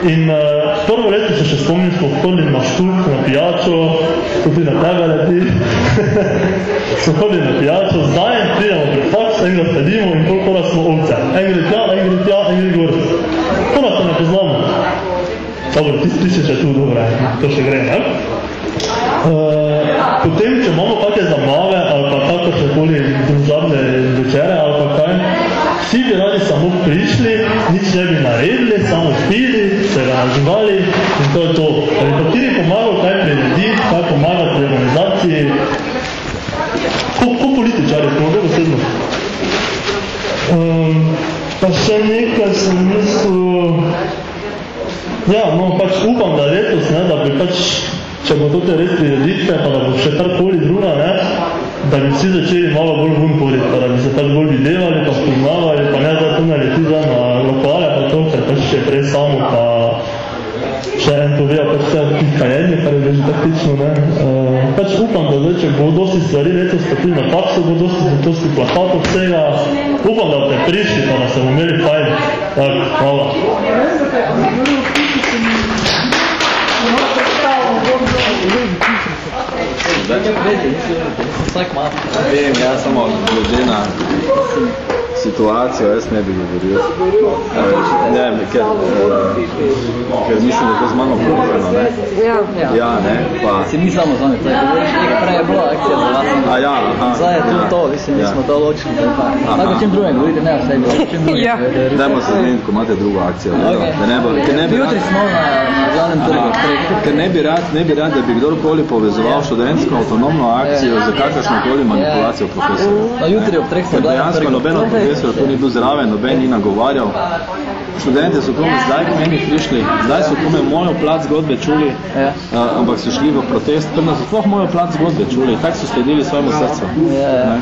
[SPEAKER 9] in uh, prvo leto se še spomnim, smo hodili na štuk, na pijačo, tudi na tebe leti, smo hodili na pijačo, zdaj pridemo pred faks, enega sedimo in koliko raz smo ovce. En gre tja, en gre tja, en gre gor. To nas se ne poznamo. Dobro, ti, ti si še tu dobro, to še gre, ne? Uh, potem, če imamo kakšne zabave ali pa kakršnekoli družabne večere ali pa kaj, vsi bi radi samo prišli, nič ne bi naredili, samo pili, se ga naživali in to je to. Da bi pa kateri pomagal kaj prirediti, kaj pomagati organizaciji, ko, ko političari, ko dobro sedno. Um, pa še nekaj sem mislil, ja, no pač upam, da letos, ne, da bi pač če bo to te res prireditve, pa da bo še karkoli druga, ne, da bi vsi začeli malo bolj ven hoditi, pa da bi se tako bolj videvali, pa spoznavali, pa ne da to naleti zdaj na lokale, pa to, ker pač še prej samo, pa še en pove, pač vse kajenje, kar je že taktično, ne. Uh, pač upam, da zdaj, če bo dosti stvari letos, pa tudi na faksu bo dosti, dosti plakatov vsega, upam, da boste prišli, pa da se bomo imeli fajn. Tak, hvala.
[SPEAKER 2] Vsak ima.
[SPEAKER 11] Vem, jaz samo glede na situacijo, jaz ne bi govoril. Eh, Ne, ker, eh, ker mislim, da je to z mano povezano, ne?
[SPEAKER 8] Ja.
[SPEAKER 11] Ja, ne, pa...
[SPEAKER 2] Si mi samo z vami, to je govoriš, nekaj prej je bila akcija za vas.
[SPEAKER 11] A ja, aha.
[SPEAKER 2] Zdaj je to
[SPEAKER 11] ja.
[SPEAKER 2] to, mislim, mi
[SPEAKER 11] Ja.
[SPEAKER 2] smo to ločili. Tako čim drugem govorite, ne o sebi, o čim drugem.
[SPEAKER 8] Ja.
[SPEAKER 11] Dajmo se zmeniti, ko imate drugo akcijo.
[SPEAKER 2] Okay.
[SPEAKER 11] Da ne bo, ker ne bi rad,
[SPEAKER 2] Jutri smo na, na glavnem trgu.
[SPEAKER 11] Ker ne bi rad, ne bi rad, da bi kdorkoli povezoval študentsko avtonomno akcijo za kakršnokoli manipulacijo profesorja.
[SPEAKER 2] No, jutri ob treh smo
[SPEAKER 11] Ker
[SPEAKER 2] na glavnem
[SPEAKER 11] dejansko
[SPEAKER 2] trgu.
[SPEAKER 11] noben od profesorjev tu ni bil zraven, noben ni nagovarjal. Študente so kome zdaj k meni prišli, zdaj so kome mojo plat zgodbe čuli,
[SPEAKER 2] Ja.
[SPEAKER 11] uh, ampak so šli v protest, prvo so sploh mojo plat zgodbe čuli, tako so sledili svojemu srcu.
[SPEAKER 2] Ja, ja.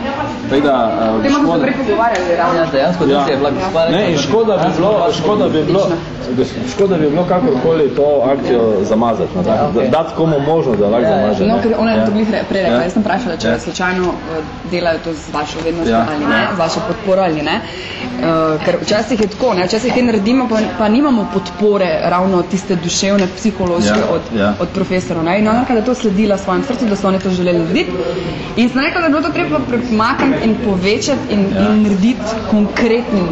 [SPEAKER 11] Tako da, uh, škoda,
[SPEAKER 3] prej pogovarjali ravno.
[SPEAKER 2] Ja, dejansko
[SPEAKER 11] Ja.
[SPEAKER 2] je bila gospa
[SPEAKER 11] Ne, in
[SPEAKER 2] da-
[SPEAKER 11] škoda bi bilo, škoda bi bilo, škoda bi bilo kakorkoli to akcijo zamazati, no, tako,
[SPEAKER 2] okej.
[SPEAKER 11] da, dati komu možnost, da lahko zamaže.
[SPEAKER 3] No, ker ona je
[SPEAKER 11] Ja.
[SPEAKER 3] to glih prej rekla.
[SPEAKER 11] Ja.
[SPEAKER 3] Jaz sem vprašala, če
[SPEAKER 11] Ja.
[SPEAKER 3] slučajno eh, delajo to z vašo vednostjo
[SPEAKER 11] Ja.
[SPEAKER 3] ali ne, z vašo podporo ali ne. Uh, ker včasih je tako, ne, včasih kaj naredimo, pa, pa nimamo podpore ravno tiste duševne, psihološke
[SPEAKER 11] Ja,
[SPEAKER 3] od,
[SPEAKER 11] ja.
[SPEAKER 3] od profesorov. Ne. In ona rekla, da je to sledila svojemu srcu, da so oni to želeli narediti. In sem rekla, da je bilo to treba premakniti in povečati in,
[SPEAKER 11] Ja.
[SPEAKER 3] in narediti konkretnim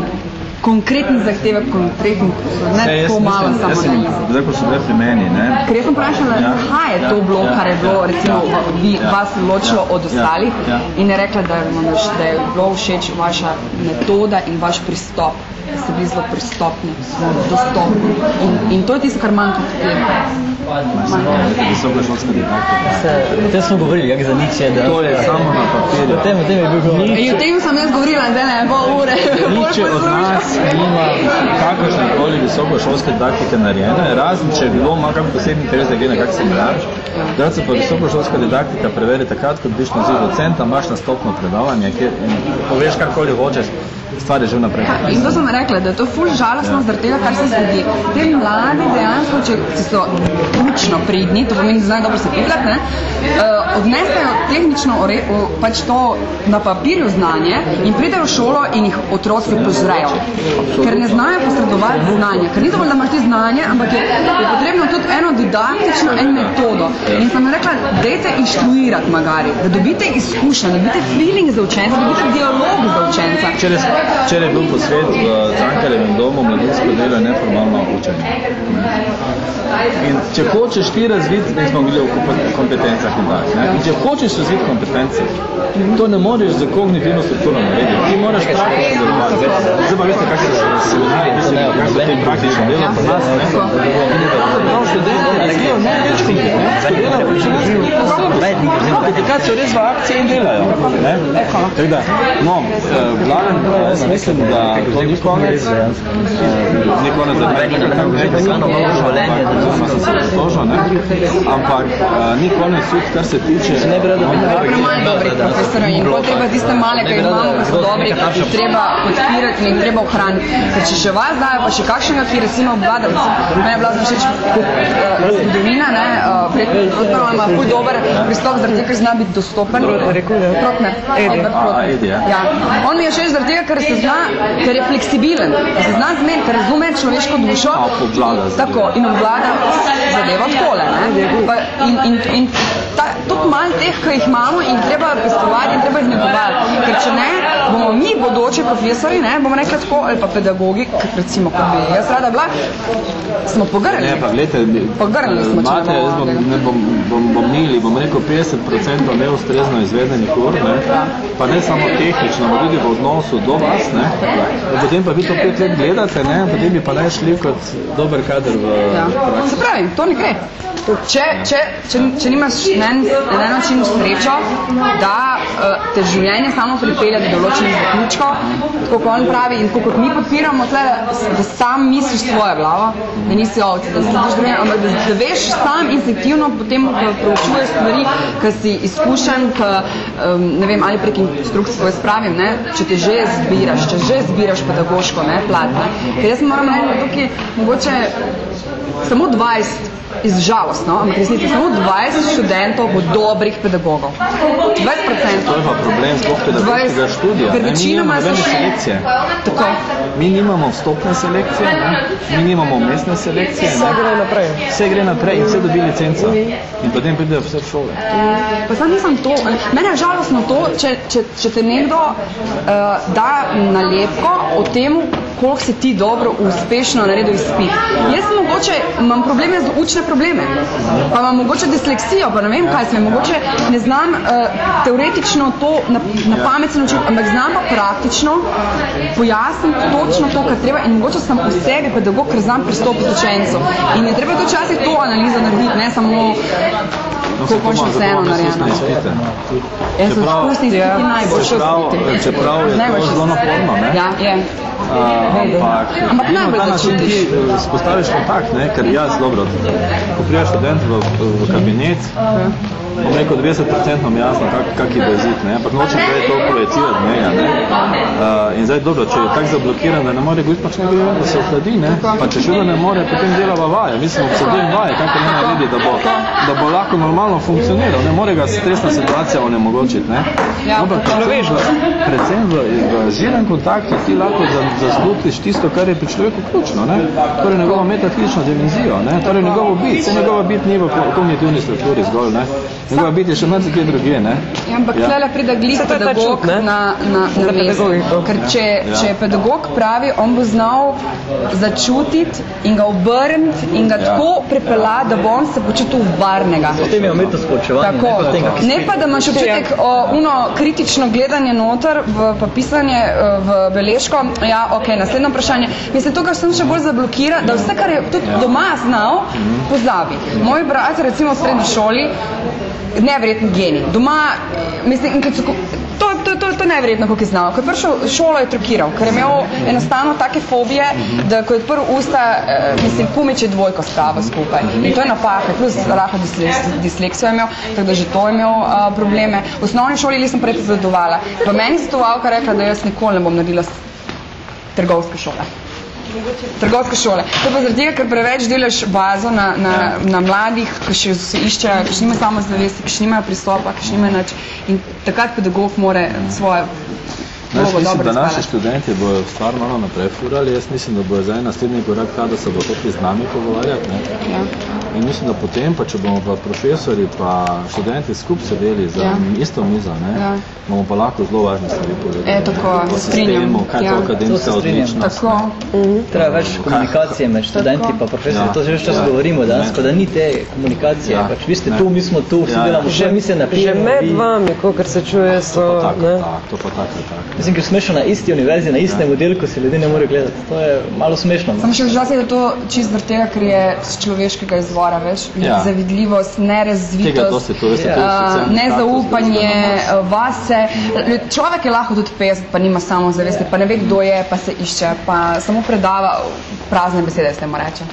[SPEAKER 3] konkretni zahtevek, konkretni, ne
[SPEAKER 11] Saj, jaz
[SPEAKER 3] tako malo
[SPEAKER 11] mislim-
[SPEAKER 3] samo
[SPEAKER 11] jaz sem,
[SPEAKER 3] na
[SPEAKER 11] zdaj, ko so bile pri meni, ne,
[SPEAKER 3] Ker jaz sem vprašala,
[SPEAKER 11] Ja.
[SPEAKER 3] zakaj je to
[SPEAKER 11] Ja.
[SPEAKER 3] bilo,
[SPEAKER 11] Ja.
[SPEAKER 3] kar je bilo
[SPEAKER 11] Ja.
[SPEAKER 3] recimo
[SPEAKER 11] Ja.
[SPEAKER 3] vi,
[SPEAKER 11] Ja.
[SPEAKER 3] vas ločilo
[SPEAKER 11] Ja.
[SPEAKER 3] od
[SPEAKER 11] Ja.
[SPEAKER 3] ostalih
[SPEAKER 11] Ja.
[SPEAKER 3] in je rekla, da, vam je- da je bilo všeč vaša metoda in vaš pristop, da ste bili zelo pristopni, dostopni. In, in to je tisto, kar
[SPEAKER 11] visokošolska didaktika.
[SPEAKER 2] Se- O tem smo govorili, jak za nič je, da...
[SPEAKER 11] To je samo na papirju.
[SPEAKER 2] O tem, o tem je bil govor.
[SPEAKER 3] In o tem sem jaz govorila, zdaj ne, pol ure.
[SPEAKER 11] Niče od nas nima kakršne koli visokošolske didaktike narejene, razen če bi bilo ima kak posebni interes, da gre na kak seminar. Drugače pa visokošolska didaktika preveri takrat, ko dobiš naziv docenta, imaš nastopno predavanje, kjer poveš karkoli hočeš, stvar je že vnaprej.
[SPEAKER 3] In to sem rekla, da je to ful žalostno zaradi tega, kar se zgodi. Te mladi dejansko, če če so učno pridni, to pomeni, da znajo dobro se pipljati, ne, uh, odnesejo tehnično ore, o, pač to na papirju znanje in pridejo v šolo in jih otroci požrejo. Ker ne znajo posredovati znanja. Ker ni dovolj, da imaš ti znanje, ampak je, je potrebno tudi eno didaktično, en metodo. In sem rekla, dajte inštruirati magari, da dobite izkušnje, da dobite feeling za učenca, da dobite dialog za učenca.
[SPEAKER 11] Včeraj, včeraj je bil posvet v Cankarjevem domu mladinsko delo neformalno učenje. In če hočeš ti razviti, mi smo bili kompe- kompetencah in tak, ne? In če hočeš razviti kompetence, to ne moreš za kognitivno strukturo narediti. Ti moraš praktično delovati. Zdaj pa veste, mislim, kako so te praktično delo pri nas, ne? Pravzaprav študenti razvijajo največ kompetenc, Takrat so res v akciji in delajo. Ne? Tako da, no, eh, glavnem, eh, jaz mislim, da to ni konec. Eh, Ni konec, ne samo malo življenje, da sem se razložil, ne? Ampak eh, ni konec tudi, kar se tiče... Ne bi rado
[SPEAKER 3] Premalo dobrih profesorjev in pol treba tiste male, ki imamo, ki so dobri, treba podpirati in treba ohraniti. Ker če še vas dajo, pa še kakšnega, ki recimo obvlada, recimo, meni je bila všeč uh, zgodovina, ne, uh, Protmanova ima ful dober pristop, zaradi tega, ker zna biti dostopen. Protner, Albert
[SPEAKER 11] A,
[SPEAKER 3] Protner.
[SPEAKER 11] Edi, ja.
[SPEAKER 3] Ja. On mi je všeč zaradi tega, ker se zna, ker je fleksibilen, da se zna zmeniti, ker razume človeško dušo.
[SPEAKER 11] Obvlada.
[SPEAKER 3] Tako, in obvlada zadevo takole. Ne? Pa, in, in, in ta, tudi malo teh, ki jih imamo in treba pestovati in treba jih negovati. Ker če ne, bomo mi bodoči profesori, ne, bomo rekli tako, ali pa pedagogi, kot recimo, kot bi jaz rada bila, smo pogrnili.
[SPEAKER 11] Ne, pa gledajte,
[SPEAKER 3] Pogrnili smo, če bomo-
[SPEAKER 11] jaz bom, ne bom, bom, bom nili, bom rekel 50% neustrezno izvedenih ur, ne? pa ne samo tehnično, ampak tudi v odnosu do vas, ne? In potem pa vi to pet let gledate, ne? potem bi pa naj šli kot dober kader v
[SPEAKER 3] Ja.
[SPEAKER 11] praksi.
[SPEAKER 3] Se pravi, to ne gre. Če, če, če, če nimaš na en, na en način srečo, da uh, te življenje samo pripelje do določenih zaključkov, tako kot on pravi in tako kot mi podpiramo, tle, da sam misliš svojo glavo, da nisi ovce, da slediš drugim, ampak da, da veš sam instinktivno potem, ko preučuješ stvari, ki si izkušen, ki, um, ne vem, ali prek instrukcij, ko jaz pravim, ne, če te že zbiraš, če že zbiraš pedagoško ne, plat, ne, ker jaz moram reči, da tukaj mogoče samo 20 iz žalostno, ampak resnici samo 20 študentov bo dobrih pedagogov. 20%.
[SPEAKER 11] To je pa problem sploh pedagoškega študija.
[SPEAKER 3] Ker večinoma so
[SPEAKER 11] nobene
[SPEAKER 3] še-
[SPEAKER 11] selekcije.
[SPEAKER 3] Tako.
[SPEAKER 11] Mi nimamo vstopne selekcije, ne? mi nimamo mestne selekcije.
[SPEAKER 1] Vse
[SPEAKER 11] ne?
[SPEAKER 1] gre naprej.
[SPEAKER 11] Vse gre naprej in vse dobi licenco. In potem pridejo vse v šole.
[SPEAKER 3] Pa sam nisem to. Mene je žalostno to, če, če, če te nekdo uh, da nalepko o tem, koliko si ti dobro, uspešno naredil izpit. Jaz mogoče imam probleme z učne probleme, pa imam mogoče disleksijo, pa ne vem kaj sem, mogoče ne znam uh, teoretično to na, na pamet se naučiti, ampak znam pa praktično pojasniti točno to, kar treba in mogoče sem v sebi pedagog, ker znam pristopiti učencu. In je treba tudi včasih to analizo narediti, ne samo
[SPEAKER 11] No,
[SPEAKER 3] je še vseeno narejeno. Jaz sem izkusni izpiti najboljši
[SPEAKER 11] Čeprav,
[SPEAKER 3] izpiti.
[SPEAKER 11] čeprav je to zelo naporno, ne?
[SPEAKER 3] Ja, je.
[SPEAKER 11] Uh, ampak,
[SPEAKER 3] Ampak
[SPEAKER 11] vedno
[SPEAKER 3] najbolj
[SPEAKER 11] na ta način ti spostaviš kontakt, ne? ker jaz, dobro, ko prija študent v, v kabinet, bom rekel 20% mi jasno, kak, kak je jezik, ne? ampak nočem zdaj to projecirati njega. Ne? Uh, in zdaj, dobro, če je tako zablokiran, da ne more biti, pač ne gre, da se ohladi, ne? pa če še vedno ne more, potem delava vaje. Mislim, obsedujem vaje, kako ne naredi, da bo, da bo lahko normalno funkcioniral, ne more ga stresna situacija onemogočiti. Ne?
[SPEAKER 3] Ja,
[SPEAKER 11] Ampak predvsem, predvsem v, v živem kontaktu ti lahko za- zaslutiš tisto, kar je pri človeku ključno, ne? torej njegovo metafizčno dimenzijo, ne? torej njegovo bit, se njegova bit ni v ko- kognitivni strukturi zgolj, ne? Njegova bit je še marsikje drugje. Ne?
[SPEAKER 3] Ja, ampak
[SPEAKER 11] Ja.
[SPEAKER 3] ja. pride
[SPEAKER 1] je ta
[SPEAKER 3] pedagog
[SPEAKER 1] čut, ne?
[SPEAKER 3] na, na, na mesto.
[SPEAKER 1] to.
[SPEAKER 3] Ker če,
[SPEAKER 11] Ja.
[SPEAKER 3] ja. če je pedagog pravi, on bo znal začutiti in ga obrniti in ga
[SPEAKER 11] Ja.
[SPEAKER 3] ja. tako prepeljati, da bo on se počutil varnega.
[SPEAKER 2] Potem je umetnost poučevanja,
[SPEAKER 3] Tako,
[SPEAKER 2] ne pa tega,
[SPEAKER 3] ne pa da imaš občutek o, uno kritično gledanje noter, v, pa pisanje eh, v beležko, ja, ok, naslednje vprašanje. Mislim, to, kar sem še bolj zablokira, da vse, kar je tudi
[SPEAKER 11] Ja.
[SPEAKER 3] doma znal, pozabi. Moj brat, recimo v srednji šoli, neverjetni genij. Doma, mislim, kad so, to, to, to, to je neverjetno, kako je znal. Ko je prišel šolo, je trokiral, ker je imel enostavno take fobije, da ko je odprl usta, eh, mislim, pumič je dvojko stavo skupaj. In to je napaka, plus disleks- disleksijo je imel, tako da že to je imel uh, probleme. V osnovni šoli nisem prej predsedovala. Pa meni je svetovalka rekla, da jaz nikoli ne bom naredila trgovske šole. Trgovske šole. To pa zaradi tega, ker preveč delaš bazo na, na, na mladih, ki še se iščejo, ki še nimajo samozavesti, ki še nimajo pristopa, ki še nimajo nič. In takrat pedagog more svoje
[SPEAKER 11] jaz mislim,
[SPEAKER 3] dobro
[SPEAKER 11] da naši študenti bojo stvar malo naprej furali, jaz mislim, da bojo zdaj naslednji korak ta, da se bo hoteli z nami pogovarjati. Ne?
[SPEAKER 3] Ja.
[SPEAKER 11] In mislim, da potem, pa če bomo pa profesori pa študenti skupaj sedeli za
[SPEAKER 3] Ja.
[SPEAKER 11] isto mizo, ne,
[SPEAKER 3] Ja.
[SPEAKER 11] bomo pa lahko zelo važne stvari povedali.
[SPEAKER 3] E, tako,
[SPEAKER 11] o
[SPEAKER 3] se strinjam.
[SPEAKER 11] sistemu, kaj
[SPEAKER 3] Ja.
[SPEAKER 11] to
[SPEAKER 3] To
[SPEAKER 11] akademska odličnost.
[SPEAKER 3] Tako. Mhm.
[SPEAKER 2] Treba več komunikacije med študenti pa profesori,
[SPEAKER 11] Ja.
[SPEAKER 2] to že več čas
[SPEAKER 11] Ja.
[SPEAKER 2] govorimo danes, da ni te komunikacije,
[SPEAKER 11] Ja.
[SPEAKER 2] pač vi ste
[SPEAKER 11] Ne.
[SPEAKER 2] tu, mi smo tu, vsi
[SPEAKER 11] Ja, ja.
[SPEAKER 2] delamo vse, mi se
[SPEAKER 12] Že
[SPEAKER 2] napijemo.
[SPEAKER 12] med
[SPEAKER 2] vi-
[SPEAKER 12] vami, kot se čuje, so...
[SPEAKER 11] Tak,
[SPEAKER 12] ne?
[SPEAKER 11] tak, to pa tako, tako.
[SPEAKER 2] Mislim, ker smešno na isti univerzi, na istem oddelku se ljudje ne morejo gledati. To je malo smešno. no.
[SPEAKER 3] Samo še včasih je to čist zaradi tega, ker je z človeškega izvora, veš,
[SPEAKER 2] Ja.
[SPEAKER 3] zavidljivost,
[SPEAKER 11] Tega
[SPEAKER 3] nerazvitost,
[SPEAKER 11] dosti, to veste, to je
[SPEAKER 3] a,
[SPEAKER 11] socialni
[SPEAKER 3] nezaupanje a, vase. Človek je lahko tudi pes, pa nima samozavesti, pa ne ve, kdo je, pa se išče, pa samo predava prazne besede, se mu reče.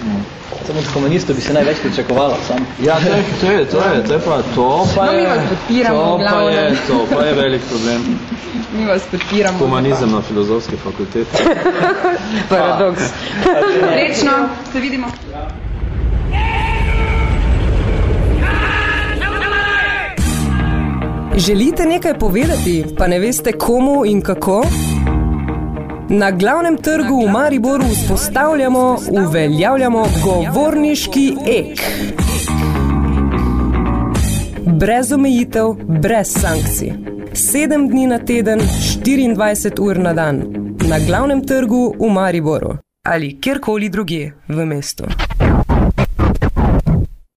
[SPEAKER 2] Samo od komunistov bi se največ pričakovalo. Sam.
[SPEAKER 11] Ja, to je, to je, to je, to je pa, to pa
[SPEAKER 3] No, mi
[SPEAKER 11] je, to pa
[SPEAKER 3] glavno.
[SPEAKER 11] je, to pa je velik problem.
[SPEAKER 3] Mi vas podpiramo.
[SPEAKER 11] Humanizem na filozofski fakulteti.
[SPEAKER 12] Paradoks.
[SPEAKER 3] Srečno, se vidimo.
[SPEAKER 1] Želite nekaj povedati, pa ne veste komu in kako? Na glavnem trgu v Mariboru vzpostavljamo, uveljavljamo govorniški ek. Brez omejitev, brez sankcij. Sedem dni na teden, 24 ur na dan. Na glavnem trgu v Mariboru ali kjerkoli drugje v mestu.